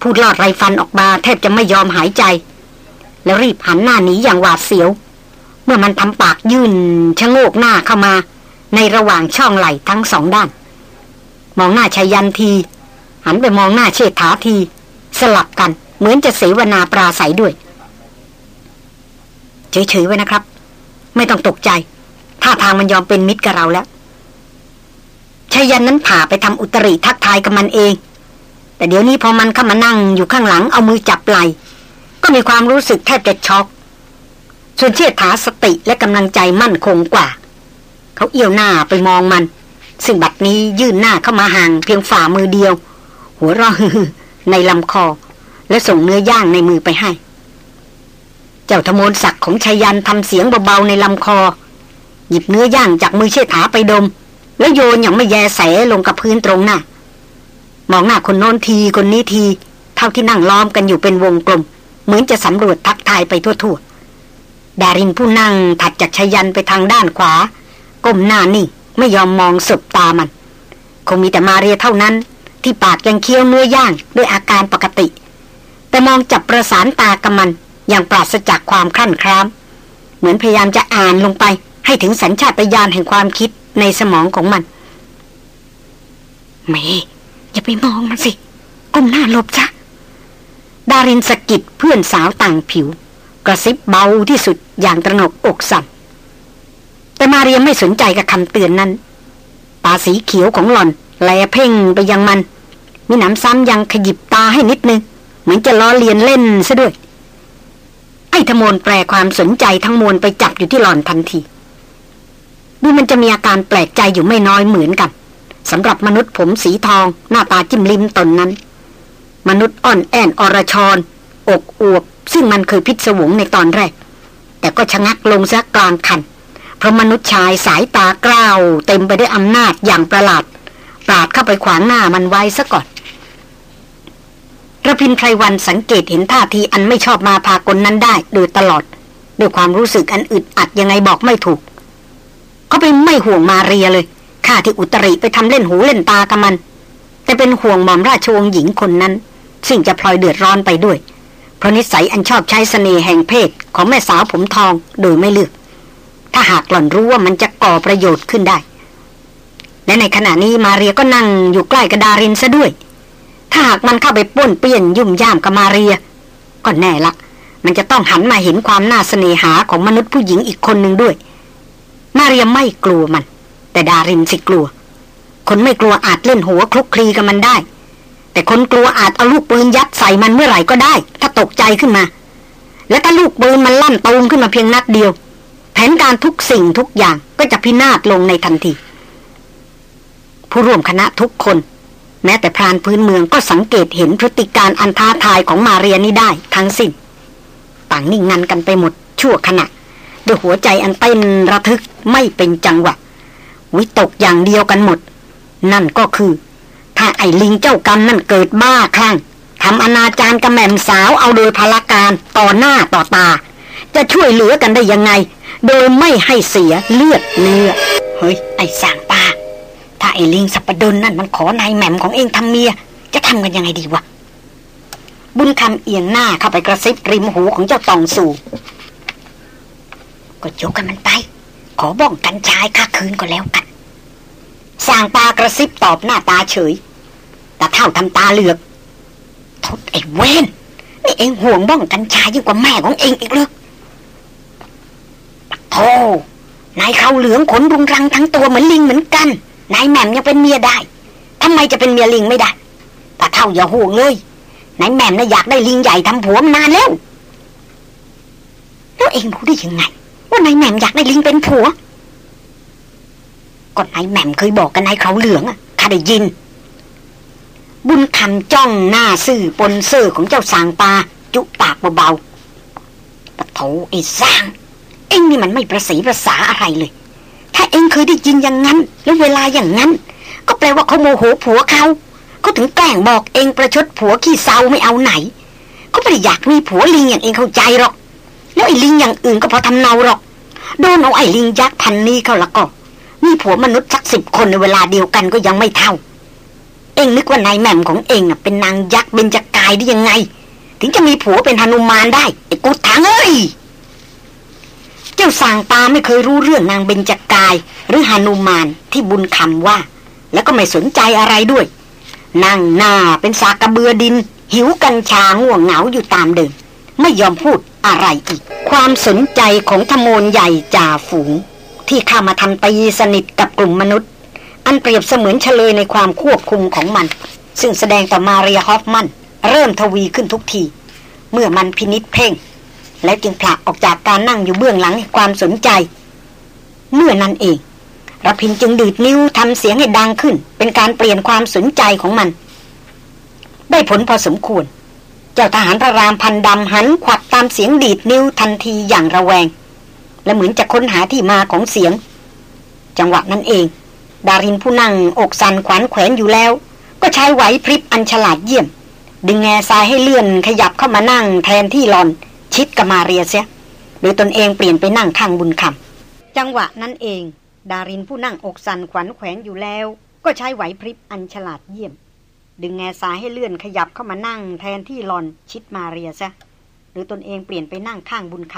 พูดลอดไรฟันออกมาแทบจะไม่ยอมหายใจ แล้วรีบหันหน้าหนีอย่างหวาดเสียว เมื่อมันทำปากยื่นชะโงกหน้าเข้ามา ในระหว่างช่องไหลทั้งสองด้าน มองหน้าชายันที หันไปมองหน้าเชษฐาที สลับกันเหมือนจะเสวนาปราศัยด้วย เฉยๆไว้นะครับ ไม่ต้องตกใจท่าทางมันยอมเป็นมิตรกับเราแล้วชายันนั้นผ่าไปทำอุตริทักทายกับมันเอง แต่เดี๋ยวนี้พอมันเข้ามานั่งอยู่ข้างหลังเอามือจับไหลก็มีความรู้สึกแทบจะช็อก ส่วนเชิดถาสติและกำลังใจมั่นคงกว่า เขาเอี้ยวหน้าไปมองมัน ซึ่งบัดนี้ยื่นหน้าเข้ามาห่างเพียงฝ่ามือเดียว หัวเราะในลำคอ และส่งเนื้อย่างในมือไปให้ เจ้าธมนศักดิ์ของชายันทำเสียงเบาๆในลำคอ หยิบเนื้อย่างจากมือเชิดถาไปดม แล้วโยนอย่างไม่แยแสลงกับพื้นตรงหน้ามองหน้าคนโน้นทีคนนี้ที เท่าที่นั่งล้อมกันอยู่เป็นวงกลม เหมือนจะสำรวจทักทายไปทั่วๆ ดารินผู้นั่งถัดจากชยันไปทางด้านขวา ก้มหน้านิ่งไม่ยอมมองสบตามัน คงมีแต่มาเรียเท่านั้น ที่ปากยังเคี้ยวเนื้อย่างด้วยอาการปกติ แต่มองจับประสานตากับมันอย่างปราศจากความคลั่นคล้าม เหมือนพยายามจะอ่านลงไป ให้ถึงสัญชาตญาณแห่งความคิดในสมองของมันเมอย่าไปมองมันสิก้มหน้าหลบซะดารินสกิดเพื่อนสาวต่างผิว กระซิบเบาที่สุดอย่างตระหนกอกสั่นแต่มาเรียไม่สนใจกับคำเตือนนั้น ตาสีเขียวของหล่อนแลเพ่งไปยังมัน มีหนำซ้ำยังขยิบตาให้นิดนึง เหมือนจะล้อเลียนเล่นซะด้วย ไอ้ธมนแปลความสนใจทั้งมวลไปจับอยู่ที่หล่อนทันทีดูมันจะมีอาการแปลกใจอยู่ไม่น้อยเหมือนกันสำหรับมนุษย์ผมสีทองหน้าตาจิ้มลิมตนนั้น มนุษย์อ่อนแอนอรชรอกอวบ ซึ่งมันเคยพิศวงในตอนแรก แต่ก็ชะงักลงซะกลางคัน เพราะมนุษย์ชายสายตากล้าวเต็มไปด้วยอำนาจอย่างประหลาดปราดเข้าไปขวางหน้ามันไว้ซะก่อนระพินไพรวันสังเกตเห็นท่าทีอันไม่ชอบมาพากลนนั้นได้โดยตลอดด้วยความรู้สึกอันอึดอัดยังไงบอกไม่ถูก เขาไปไม่ห่วงมาเรียเลยข้าที่อุตริไปทำเล่นหูเล่นตากับมัน แต่เป็นห่วงหม่อมราชวงศ์หญิงคนนั้น ซึ่งจะพลอยเดือดร้อนไปด้วย เพราะนิสัยอันชอบใช้สเสน่ห์แห่งเพศของแม่สาวผมทองโดยไม่เลือก ถ้าหากหล่อนรู้ว่ามันจะก่อประโยชน์ขึ้นได้ และในขณะนี้มาเรียก็นั่งอยู่ใกล้กับดารินซะด้วย ถ้าหากมันเข้าไปป้นเปี้ยนยุ่มย่ามกับมาเรีย ก็แน่ละมันจะต้องหันมาเห็นความน่าเสน่หาของมนุษย์ผู้หญิงอีกคนหนึ่งด้วย มาเรียไม่กลัวมัน แต่ดารินสิกลัว คนไม่กลัวอาจเล่นหัวคลุกคลีกับมันได้ แต่คนกลัวอาจเอาลูกปืนยัดใส่มันเมื่อไหร่ก็ได้ ถ้าตกใจขึ้นมา และถ้าลูกปืนมันลั่นตูมขึ้นมาเพียงนัดเดียว แผนการทุกสิ่งทุกอย่างก็จะพินาศลงในทันที ผู้ร่วมคณะทุกคน แม้แต่พรานพื้นเมืองก็สังเกตเห็นพฤติการอันท้าทายของมาเรียนี้ได้ทั้งสิ้นต่างนิ่งงันกันไปหมดชั่วขณะด้วยหัวใจอันเต้นระทึกไม่เป็นจังหวะวิตกอย่างเดียวกันหมด นั่นก็คือ ถ้าไอ้ลิงเจ้ากรรมนั่นเกิดบ้าคลั่งทำอนาจารกับแม่มสาวเอาโดยพลาการต่อหน้าต่อตา จะช่วยเหลือกันได้ยังไง โดยไม่ให้เสียเลือดเนื้อ เฮ้ย ไอ้สางปาถ้าไอ้ลิงสัปดนนั่นมันขอนายแหม่มของเองทำเมีย จะทำกันยังไงดีวะ บุญคำเอียงหน้าเข้าไปกระซิบริมหูของเจ้าตองสู่ ก็ยกกันมันไป ขอบ้องกันชายค่าคืนก็แล้วกันสางปากระซิบตอบหน้าตาเฉย แต่เท่าทำตาเหลือกทดไอ้เวนนี่เองห่วงบ้องกันชายยิ่งกว่าแม่ของเองอีกเลยโธ่นายเขาเหลืองขนรุงรังทั้งตัวเหมือนลิงเหมือนกัน นายแหม่มยังเป็นเมียได้ทำไมจะเป็นเมียลิงไม่ได้ต่เท่าอย่าห่วงเลยนายแม่มน่ะอยากได้ลิงใหญ่ทำผัวมานานแล้วแล้วเองรู้ได้ยังไงว่านายแม่มอยากได้ลิงเป็นผัวก็นายแม่มเคยบอกกันนายเขาเหลืองอะข้าได้ยิน บุญคำจ้องหน้าซื่อปนเสื้อของเจ้าสางปาจุปากเบาๆปะโถไอ้สร้าง เอ็งนี่มันไม่ประสีภาษาอะไรเลย ถ้าเอ็งเคยได้ยินอย่างนั้น แล้วเวลาอย่างนั้น ก็แปลว่าเขาโมโหผัวเขาเขาถึงแกล้งบอกเองประชดผัวขี้เศร้าไม่เอาไหนเขาไม่ได้อยากมีผัวลิงอย่างเองเข้าใจหรอก แล้วไอ้ลิงอย่างอื่นก็พอทำเนาหรอก โดนเอาไอ้ลิงยักษ์พันนี้เขาละก็มีผัวมนุษย์สักสิบคนในเวลาเดียวกันก็ยังไม่เท่า เองนึกว่านายแม่มของเองเป็นนางยักษ์เบญจกายได้ยังไง ถึงจะมีผัวเป็นฮนุมานได้ไอ้กูถังเอ้ยเจ้าสางตาไม่เคยรู้เรื่องนางเบญจกาย หรือฮนุมานที่บุญคำว่า แล้วก็ไม่สนใจอะไรด้วยนั่งหน้าเป็นสากกระเบือดิน หิวกัญชาง่วงเหงาอยู่ตามเดิม ไม่ยอมพูดอะไรอีก ความสนใจของธโมนใหญ่จ่าฝูง ที่เข้ามาทำตีสนิทกับกลุ่มมนุษย์ อันเปรียบเสมือนเฉลยในความควบคุมของมัน ซึ่งแสดงต่อมาเรียฮอฟมัน เริ่มทวีขึ้นทุกที เมื่อมันพินิษเพ่ง และจึงผลักออกจากการนั่งอยู่เบื้องหลังความสนใจ เมื่อนั้นเองรพินจึงดีดนิ้วทำเสียงให้ดังขึ้น เป็นการเปลี่ยนความสนใจของมัน ได้ผลพอสมควร เจ้าทหารพระรามพันดำหันขวักตามเสียงดีดนิ้วทันทีอย่างระแวง และเหมือนจะค้นหาที่มาของเสียง จังหวะนั้นเอง ดารินผู้นั่งอกสันขวานแขวนอยู่แล้ว ก็ใช้ไหวพริบอันฉลาดเยี่ยม ดึงแง่ทรายให้เลื่อนขยับเข้ามานั่งแทนที่หลอน ชิดกับมาเรียเสียโดยตนเองเปลี่ยนไปนั่งข้างบุญคำจังหวะนั้นเอง ดารินผู้นั่งอกสันขวัญแขวนอยู่แล้ว ก็ใช้ไหวพริบอันฉลาดเยี่ยม ดึงแง่สายให้เลื่อนขยับเข้ามานั่งแทนที่หลอนชิดมาเรียซะหรือตนเองเปลี่ยนไปนั่งข้างบุญค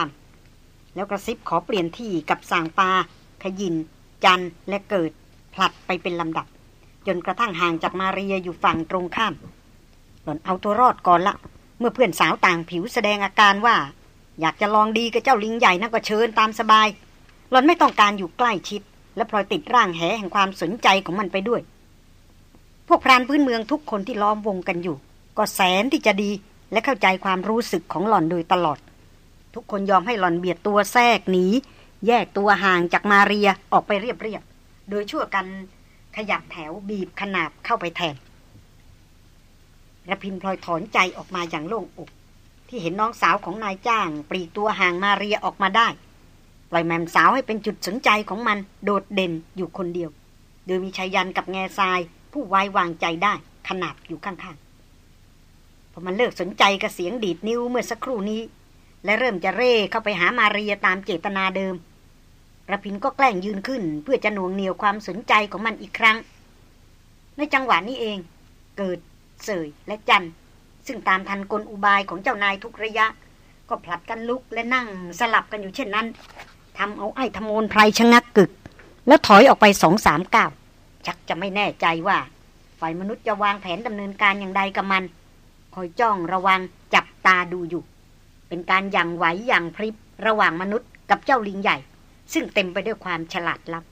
ำแล้วกระซิบขอเปลี่ยนที่กับสางปา ขยิน จันและเกิด ผลัดไปเป็นลำดับ จนกระทั่งห่างจากมาเรียอยู่ฝั่งตรงข้าม หล่อนเอาตัวรอดก่อนละ เมื่อเพื่อนสาวต่างผิวแสดงอาการว่า อยากจะลองดีกับเจ้าลิงใหญ่นั่นก็เชิญตามสบาย หล่อนไม่ต้องการอยู่ใกล้ชิด และพลอยติดร่างแหแห่งความสนใจของมันไปด้วย พวกพรานพื้นเมืองทุกคนที่ล้อมวงกันอยู่ ก็แสนที่จะดีและเข้าใจความรู้สึกของหล่อนโดยตลอด ทุกคนยอมให้หล่อนเบียดตัวแทรกหนีแยกตัวห่างจากมาเรียออกไปเรียบ โดยชั่วกันขยับแถวบีบขนาบเข้าไปแทนระพินพลอยถอนใจออกมาอย่างโล่งอก ที่เห็นน้องสาวของนายจ้าง ปลีกตัวห่างมาเรียออกมาได้ล่อยแมมสาวให้เป็นจุดสนใจของมันโดดเด่นอยู่คนเดียว โดยมีชายันกับแง่ทราย ผู้ไว้วางใจได้ขนาบอยู่ข้างๆพอมันเลิกสนใจกับเสียงดีดนิ้วเมื่อสักครู่นี้ และเริ่มจะเร่เข้าไปหามาเรียตามเจตนาเดิม ระพินก็แกล้งยืนขึ้น เพื่อจะหน่วงเหนียวความสนใจของมันอีกครั้ง ในจังหวะนี้เอง เกิด เสยและจัน ซึ่งตามทันกลอุบายของเจ้านายทุกระยะ ก็ผลัดกันลุกและนั่งสลับกันอยู่เช่นนั้นทำเอาไอ้ธมนไพรชะงักกึก แล้วถอยออกไปสองสามก้าวชักจะไม่แน่ใจว่า ฝ่ายมนุษย์จะวางแผนดำเนินการอย่างใดกับมัน คอยจ้องระวังจับตาดูอยู่ เป็นการหยั่งไหวหยั่งพริบระหว่างมนุษย์กับเจ้าลิงใหญ่ ซึ่งเต็มไปด้วยความฉลาดล้ำ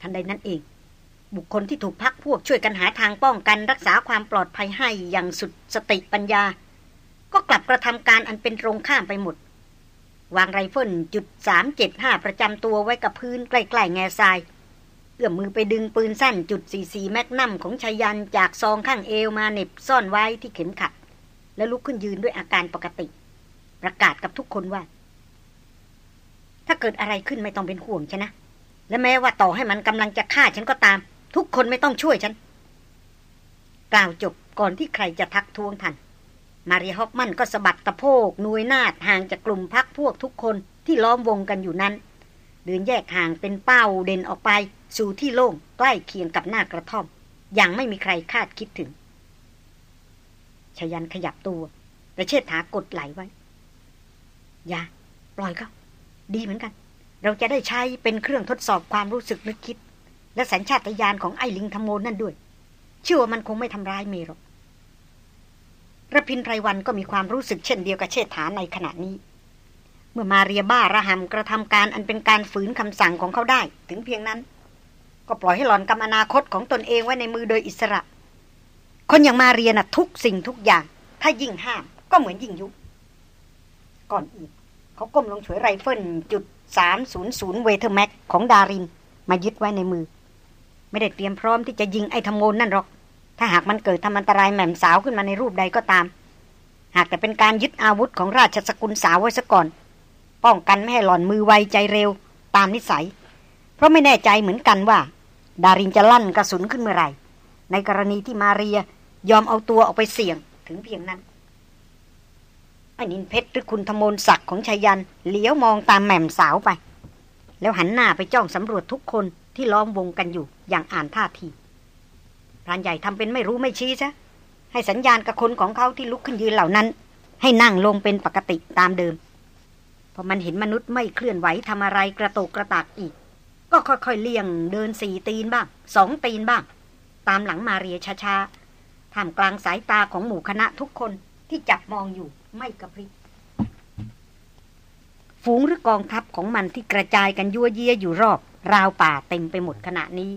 ทันใดนั้นเอง บุคคลที่ถูกพรรคพวกช่วยกันหาทางป้องกันรักษาความปลอดภัยให้อย่างสุดสติปัญญา ก็กลับกระทำการอันเป็นตรงข้ามไปหมด วางไรเฟิลจุดสามเจ็ดห้าประจำตัวไว้กับพื้นใกล้ๆแง่ทรายเอื้อมมือไปดึงปืนสั้นจุดสีสีแมกนัมของชายันจากซองข้างเอวมาเน็บซ่อนไว้ที่เข็มขัด แล้วลุกขึ้นยืนด้วยอาการปกติ ประกาศกับทุกคนว่า ถ้าเกิดอะไรขึ้นไม่ต้องเป็นห่วงฉันนะ และแม้ว่าต่อให้มันกำลังจะฆ่าฉันก็ตาม ทุกคนไม่ต้องช่วยฉัน กล่าวจบก่อนที่ใครจะทักท้วงทัน มาริฮอปมันก็สะบัดตะโพกนุยนาดห่างจากกลุ่มพักพวกทุกคนที่ล้อมวงกันอยู่นั้น เดินแยกห่างเป็นเป้าเด่นออกไป สู่ที่โล่งใกล้เคียงกับหน้ากระท่อม อย่างไม่มีใครคาดคิดถึงชยันขยับตัว แต่เชิดถากดไหลไว้ อย่า ปล่อยเขา ดีเหมือนกัน เราจะได้ใช้เป็นเครื่องทดสอบความรู้สึกนึกคิด และสัญชาตญาณของไอ้ลิงธรรมโมนั่นด้วย เชื่อว่ามันคงไม่ทำร้ายเมรอรพินทร์ ไพรวัลย์ก็มีความรู้สึกเช่นเดียวกับเชษฐาในขณะนี้ เมื่อมาเรียบ้าระห่ำกระทำการอันเป็นการฝืนคำสั่งของเขาได้ ถึงเพียงนั้น ก็ปล่อยให้หล่อนกำอนาคตของตนเองไว้ในมือโดยอิสระ คนอย่างมาเรียนะทุกสิ่งทุกอย่าง ถ้ายิ่งห้ามก็เหมือนยิ่งยุก่อนอื่น เขาก้มลงฉวยไรเฟิลจุดสามศูนย์ศูนย์ Weatherby Mag ของดาริน มายึดไว้ในมือ ไม่ได้เตรียมพร้อมที่จะยิงไอ้ทโมนนั่นหรอก ถ้าหากมันเกิดทำอันตรายแหม่มสาวขึ้นมาในรูปใดก็ตาม หากแต่เป็นการยึดอาวุธของราชสกุลสาวไว้ซะก่อน ป้องกันไม่ให้หล่อนมือไวใจเร็ว ตามนิสัย เพราะไม่แน่ใจเหมือนกันว่า ดารินจะลั่นกระสุนขึ้นเมื่อไรในกรณีที่มาเรียยอมเอาตัวออกไปเสี่ยงถึงเพียงนั้น อ้นินเพชรหรือคุณธมนศักดิ์ของชายันเลี้ยวมองตามแหม่มสาวไป แล้วหันหน้าไปจ้องสำรวจทุกคนที่ล้อมวงกันอยู่อย่างอ่านท่าทีพรานใหญ่ทำเป็นไม่รู้ไม่ชี้ซะให้สัญญาณกับคนของเขาที่ลุกขึ้นยืนเหล่านั้น ให้นั่งลงเป็นปกติตามเดิมพอมันเห็นมนุษย์ไม่เคลื่อนไหวทำอะไรกระโตกกระตากอีก ก็ค่อยๆเลี่ยงเดินสี่ตีนบ้างสองตีนบ้าง ตามหลังมาเรียช้าๆท่ามกลางสายตาของหมู่คณะทุกคนที่จับมองอยู่ ไม่กระพริบฝูงหรือกองทัพของมันที่กระจายกันยั่วเยียอยู่รอบ ราวป่าเต็มไปหมดขณะนี้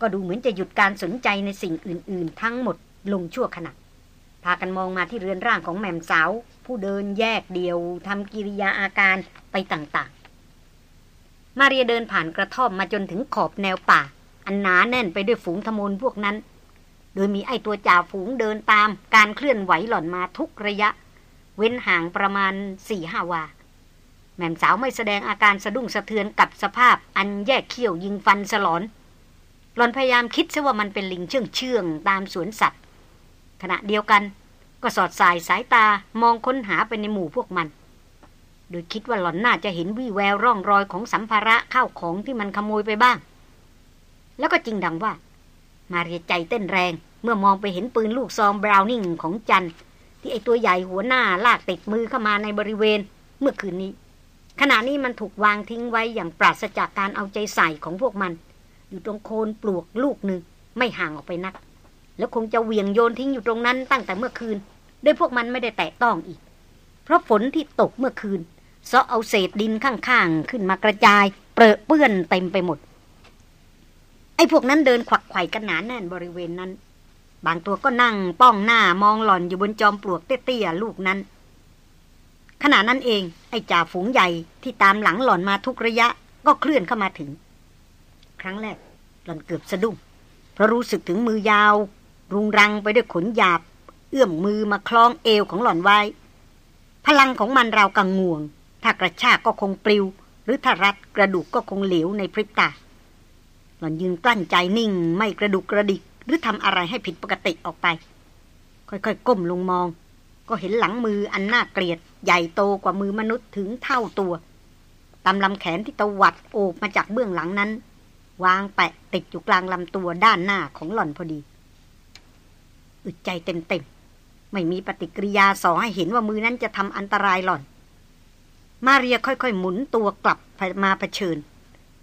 ก็ดูเหมือนจะหยุดการสนใจในสิ่งอื่น ๆ ทั้งหมดลงชั่วขณะพากันมองมาที่เรือนร่างของแม่มสาว ผู้เดินแยกเดียวทำกิริยาอาการไปต่างมาเรียเดินผ่านกระท่อมมาจนถึงขอบแนวป่า อันหนาแน่นไปด้วยฝูงทมนพวกนั้น โดยมีไอตัวจ่าฝูงเดินตามการเคลื่อนไหวหล่อนมาทุกระยะ เว้นห่างประมาณสี่ห้าวา แม่สาวไม่แสดงอาการสะดุ้งสะเทือนกับสภาพอันแยกเขี้ยวยิงฟันสลอน หลอนพยายามคิดซะว่ามันเป็นลิงเชื่องเชื่องตามสวนสัตว์ ขณะเดียวกันก็สอดสายสายตามองค้นหาไปในหมู่พวกมัน โดยคิดว่าหล่อนน่าจะเห็นวี่แววร่องรอยของสัมภาระข้าวของที่มันขโมยไปบ้าง แล้วก็จริงดังว่า มาเรียใจเต้นแรงเมื่อมองไปเห็นปืนลูกซองบราวนิงของจัน ที่ไอตัวใหญ่หัวหน้าลากติดมือเข้ามาในบริเวณเมื่อคืนนี้ ขณะนี้มันถูกวางทิ้งไว้อย่างปราศจากการเอาใจใส่ของพวกมัน อยู่ตรงโคนปลวกลูกหนึ่งไม่ห่างออกไปนัก แล้วคงจะเหวี่ยงโยนทิ้งอยู่ตรงนั้นตั้งแต่เมื่อคืนโดยพวกมันไม่ได้แตะต้องอีก เพราะฝนที่ตกเมื่อคืนซาะเอาเศษดินข้างๆ ขึ้นมากระจาย เปรอะเปื้อนเต็มไปหมด ไอ้พวกนั้นเดินขวักไข่กันหนาแน่นบริเวณนั้น บางตัวก็นั่งป้องหน้ามองหล่อนอยู่บนจอมปลวกเตี้ยๆลูกนั้น ขณะนั้นเอง ไอ้จ่าฝูงใหญ่ที่ตามหลังหล่อนมาทุกระยะก็เคลื่อนเข้ามาถึง ครั้งแรก หล่อนเกือบสะดุ้งเพราะรู้สึกถึงมือยาว รุงรังไปด้วยขนหยาบ เอื้อมมือมาคล้องเอวของหล่อนไว้ พลังของมันราวกังงวง ถ้ากระชากก็คงปลิว หรือถ้ารัดกระดูกก็คงเหลวในพริบตาหล่อนยืนกลั้นใจนิ่งไม่กระดุกกระดิก หรือทำอะไรให้ผิดปกติออกไป ค่อยๆ ก้มลงมอง ก็เห็นหลังมืออันน่าเกลียด ใหญ่โตกว่ามือมนุษย์ถึงเท่าตัว ตามลำแขนที่ตวัดโอบมาจากเบื้องหลังนั้น วางแปะติดอยู่กลางลำตัวด้านหน้าของหล่อนพอดี อึดใจเต็มๆ ไม่มีปฏิกิริยาสอให้เห็นว่ามือนั้นจะทำอันตรายหล่อน มาเรียค่อยๆ หมุนตัวกลับมาเผชิญ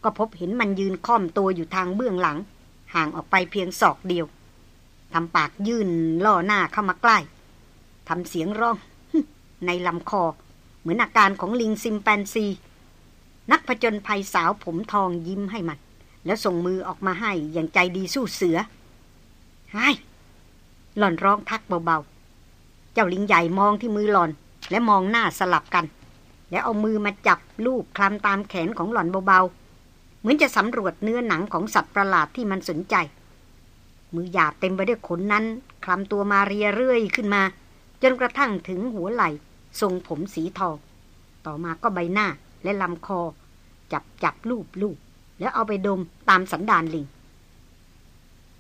ก็พบเห็นมันยืนค่อมตัวอยู่ทางเบื้องหลัง ห่างออกไปเพียงศอกเดียวทำปากยื่นล่อหน้าเข้ามาใกล้ทำเสียงร้องในลำคอ เหมือนอาการของลิงซิมแปนซี นักผจญภัยสาวผมทองยิ้มให้มัน แล้วส่งมือออกมาให้อย่างใจดีสู้เสือไห้หล่อนร้องทักเบาๆ เจ้าลิงใหญ่มองที่มือหล่อน และมองหน้าสลับกัน แล้วเอามือมาจับลูกคลำตามแขนของหล่อนเบาๆ เหมือนจะสำรวจเนื้อหนังของสัตว์ประหลาดที่มันสนใจ มือหยาบเต็มไปด้วยขนนั้นคลำตัวมาเรียเรื่อยขึ้นมา จนกระทั่งถึงหัวไหล่ทรงผมสีทองต่อมาก็ใบหน้าและลำคอ จับจับลูบลูบแล้วเอาไปดมตามสันดานลิง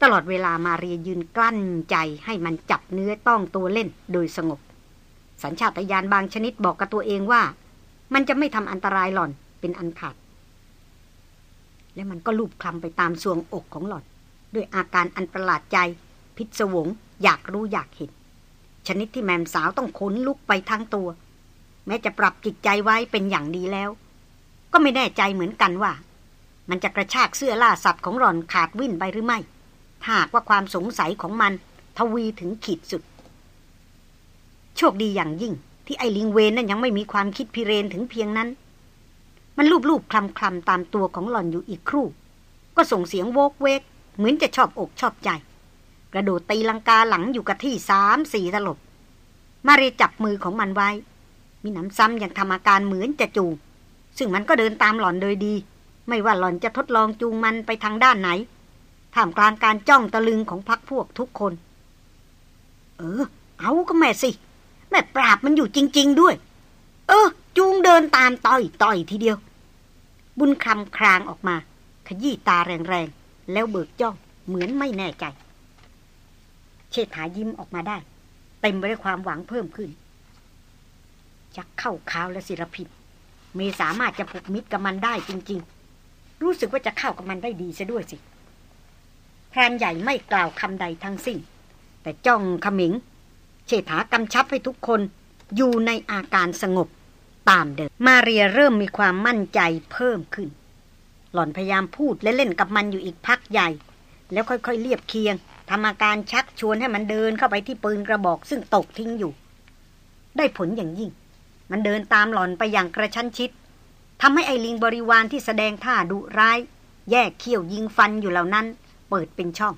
ตลอดเวลามาเรียยืนกลั้นใจให้มันจับเนื้อต้องตัวเล่นโดยสงบ สัญชาตญาณบางชนิดบอกกับตัวเองว่า มันจะไม่ทำอันตรายหล่อนเป็นอันขาด และมันก็ลูบคลำไปตามสวงอกของหล่อน ด้วยอาการอันประหลาดใจ พิศวง อยากรู้อยากเห็น ชนิดที่แมมสาวต้องขนลุกไปทั้งตัว แม้จะปรับจิตใจไว้เป็นอย่างดีแล้ว ก็ไม่แน่ใจเหมือนกันว่า มันจะกระชากเสื้อล่าสัตว์ของหล่อนขาดวิ่นไปหรือไม่ถ้าว่าความสงสัยของมัน ทวีถึงขีดสุด โชคดีอย่างยิ่ง ที่ไอลิงเวนนั้นยังไม่มีความคิดพิเรนถึงเพียงนั้น มันลูบๆคลำๆตามตัวของหล่อนอยู่อีกครู่ ก็ส่งเสียงโวกเวก เหมือนจะชอบอกชอบใจ กระโดดตีลังกาหลังอยู่กับที่สามสี่ตลบ มาเรียจับมือของมันไว้ มีน้ำซ้ำอย่างทำอาการเหมือนจะจูงซึ่งมันก็เดินตามหล่อนโดยดี ไม่ว่าหล่อนจะทดลองจูงมันไปทางด้านไหนท่ามกลางการจ้องตะลึงของพักพวกทุกคน เออ เอาก็แม่สิ แม่ปราบมันอยู่จริง ๆ ด้วย เออ จูงเดินตามต่อยต่อยทีเดียว บุญคำครางออกมา ขยี้ตาแรงๆ แล้วเบิกจ้องเหมือนไม่แน่ใจ เชษฐายิ้มออกมาได้ เต็มไปด้วยความหวังเพิ่มขึ้นจะเข้าข่าวและศิรพิษมีสามารถจะผูกมิตรกับมันได้จริง ๆ รู้สึกว่าจะเข้ากับมันได้ดีซะด้วยสิพรานใหญ่ไม่กล่าวคำใดทั้งสิ้น แต่จ้องขมิงเชษฐากำชับให้ทุกคนอยู่ในอาการสงบ ตามเดิม มาเรียเริ่มมีความมั่นใจเพิ่มขึ้น หล่อนพยายามพูดและเล่นกับมันอยู่อีกพักใหญ่ แล้วค่อยๆเรียบเคียงทำอาการชักชวนให้มันเดินเข้าไปที่ปืนกระบอกซึ่งตกทิ้งอยู่ ได้ผลอย่างยิ่ง มันเดินตามหล่อนไปอย่างกระชั้นชิดทำให้ไอลิงบริวารที่แสดงท่าดุร้าย แยกเขี้ยวยิงฟันอยู่เหล่านั้น เปิดเป็นช่อง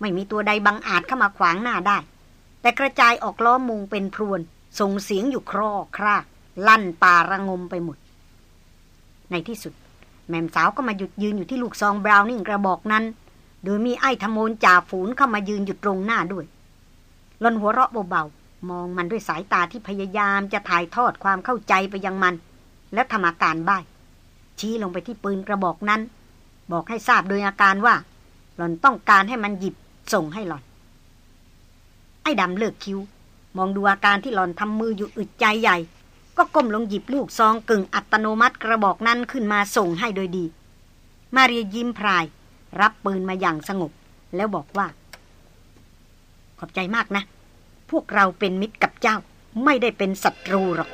ไม่มีตัวใดบังอาจเข้ามาขวางหน้าได้ แต่กระจายออกล้อมมุงเป็นพรวน ส่งเสียงอยู่ครอครา ลั่นป่าระงมไปหมด ในที่สุด แม่มสาวก็มาหยุดยืนอยู่ที่ลูกซองบราวนิ่งกระบอกนั้น โดยมีไอ้ธโมนจ่าฝูนเข้ามายืนอยู่ตรงหน้าด้วยลนหัวเราะเบาๆ มองมันด้วยสายตาที่พยายามจะถ่ายทอดความเข้าใจไปยังมัน และทำอาการบ้าย ชี้ลงไปที่ปืนกระบอกนั้น บอกให้ทราบโดยอาการว่า หล่อนต้องการให้มันหยิบส่งให้หล่อน ไอ้ดำเลิกคิ้ว มองดูอาการที่หล่อนทำมืออยู่อึดใจใหญ่ ก็ก้มลงหยิบลูกซองกึ่งอัตโนมัติกระบอกนั้นขึ้นมาส่งให้โดยดี มาเรียยิ้มพราย รับปืนมาอย่างสงบ แล้วบอกว่า ขอบใจมากนะ พวกเราเป็นมิตรกับเจ้าไม่ได้เป็นศัตรูหรอก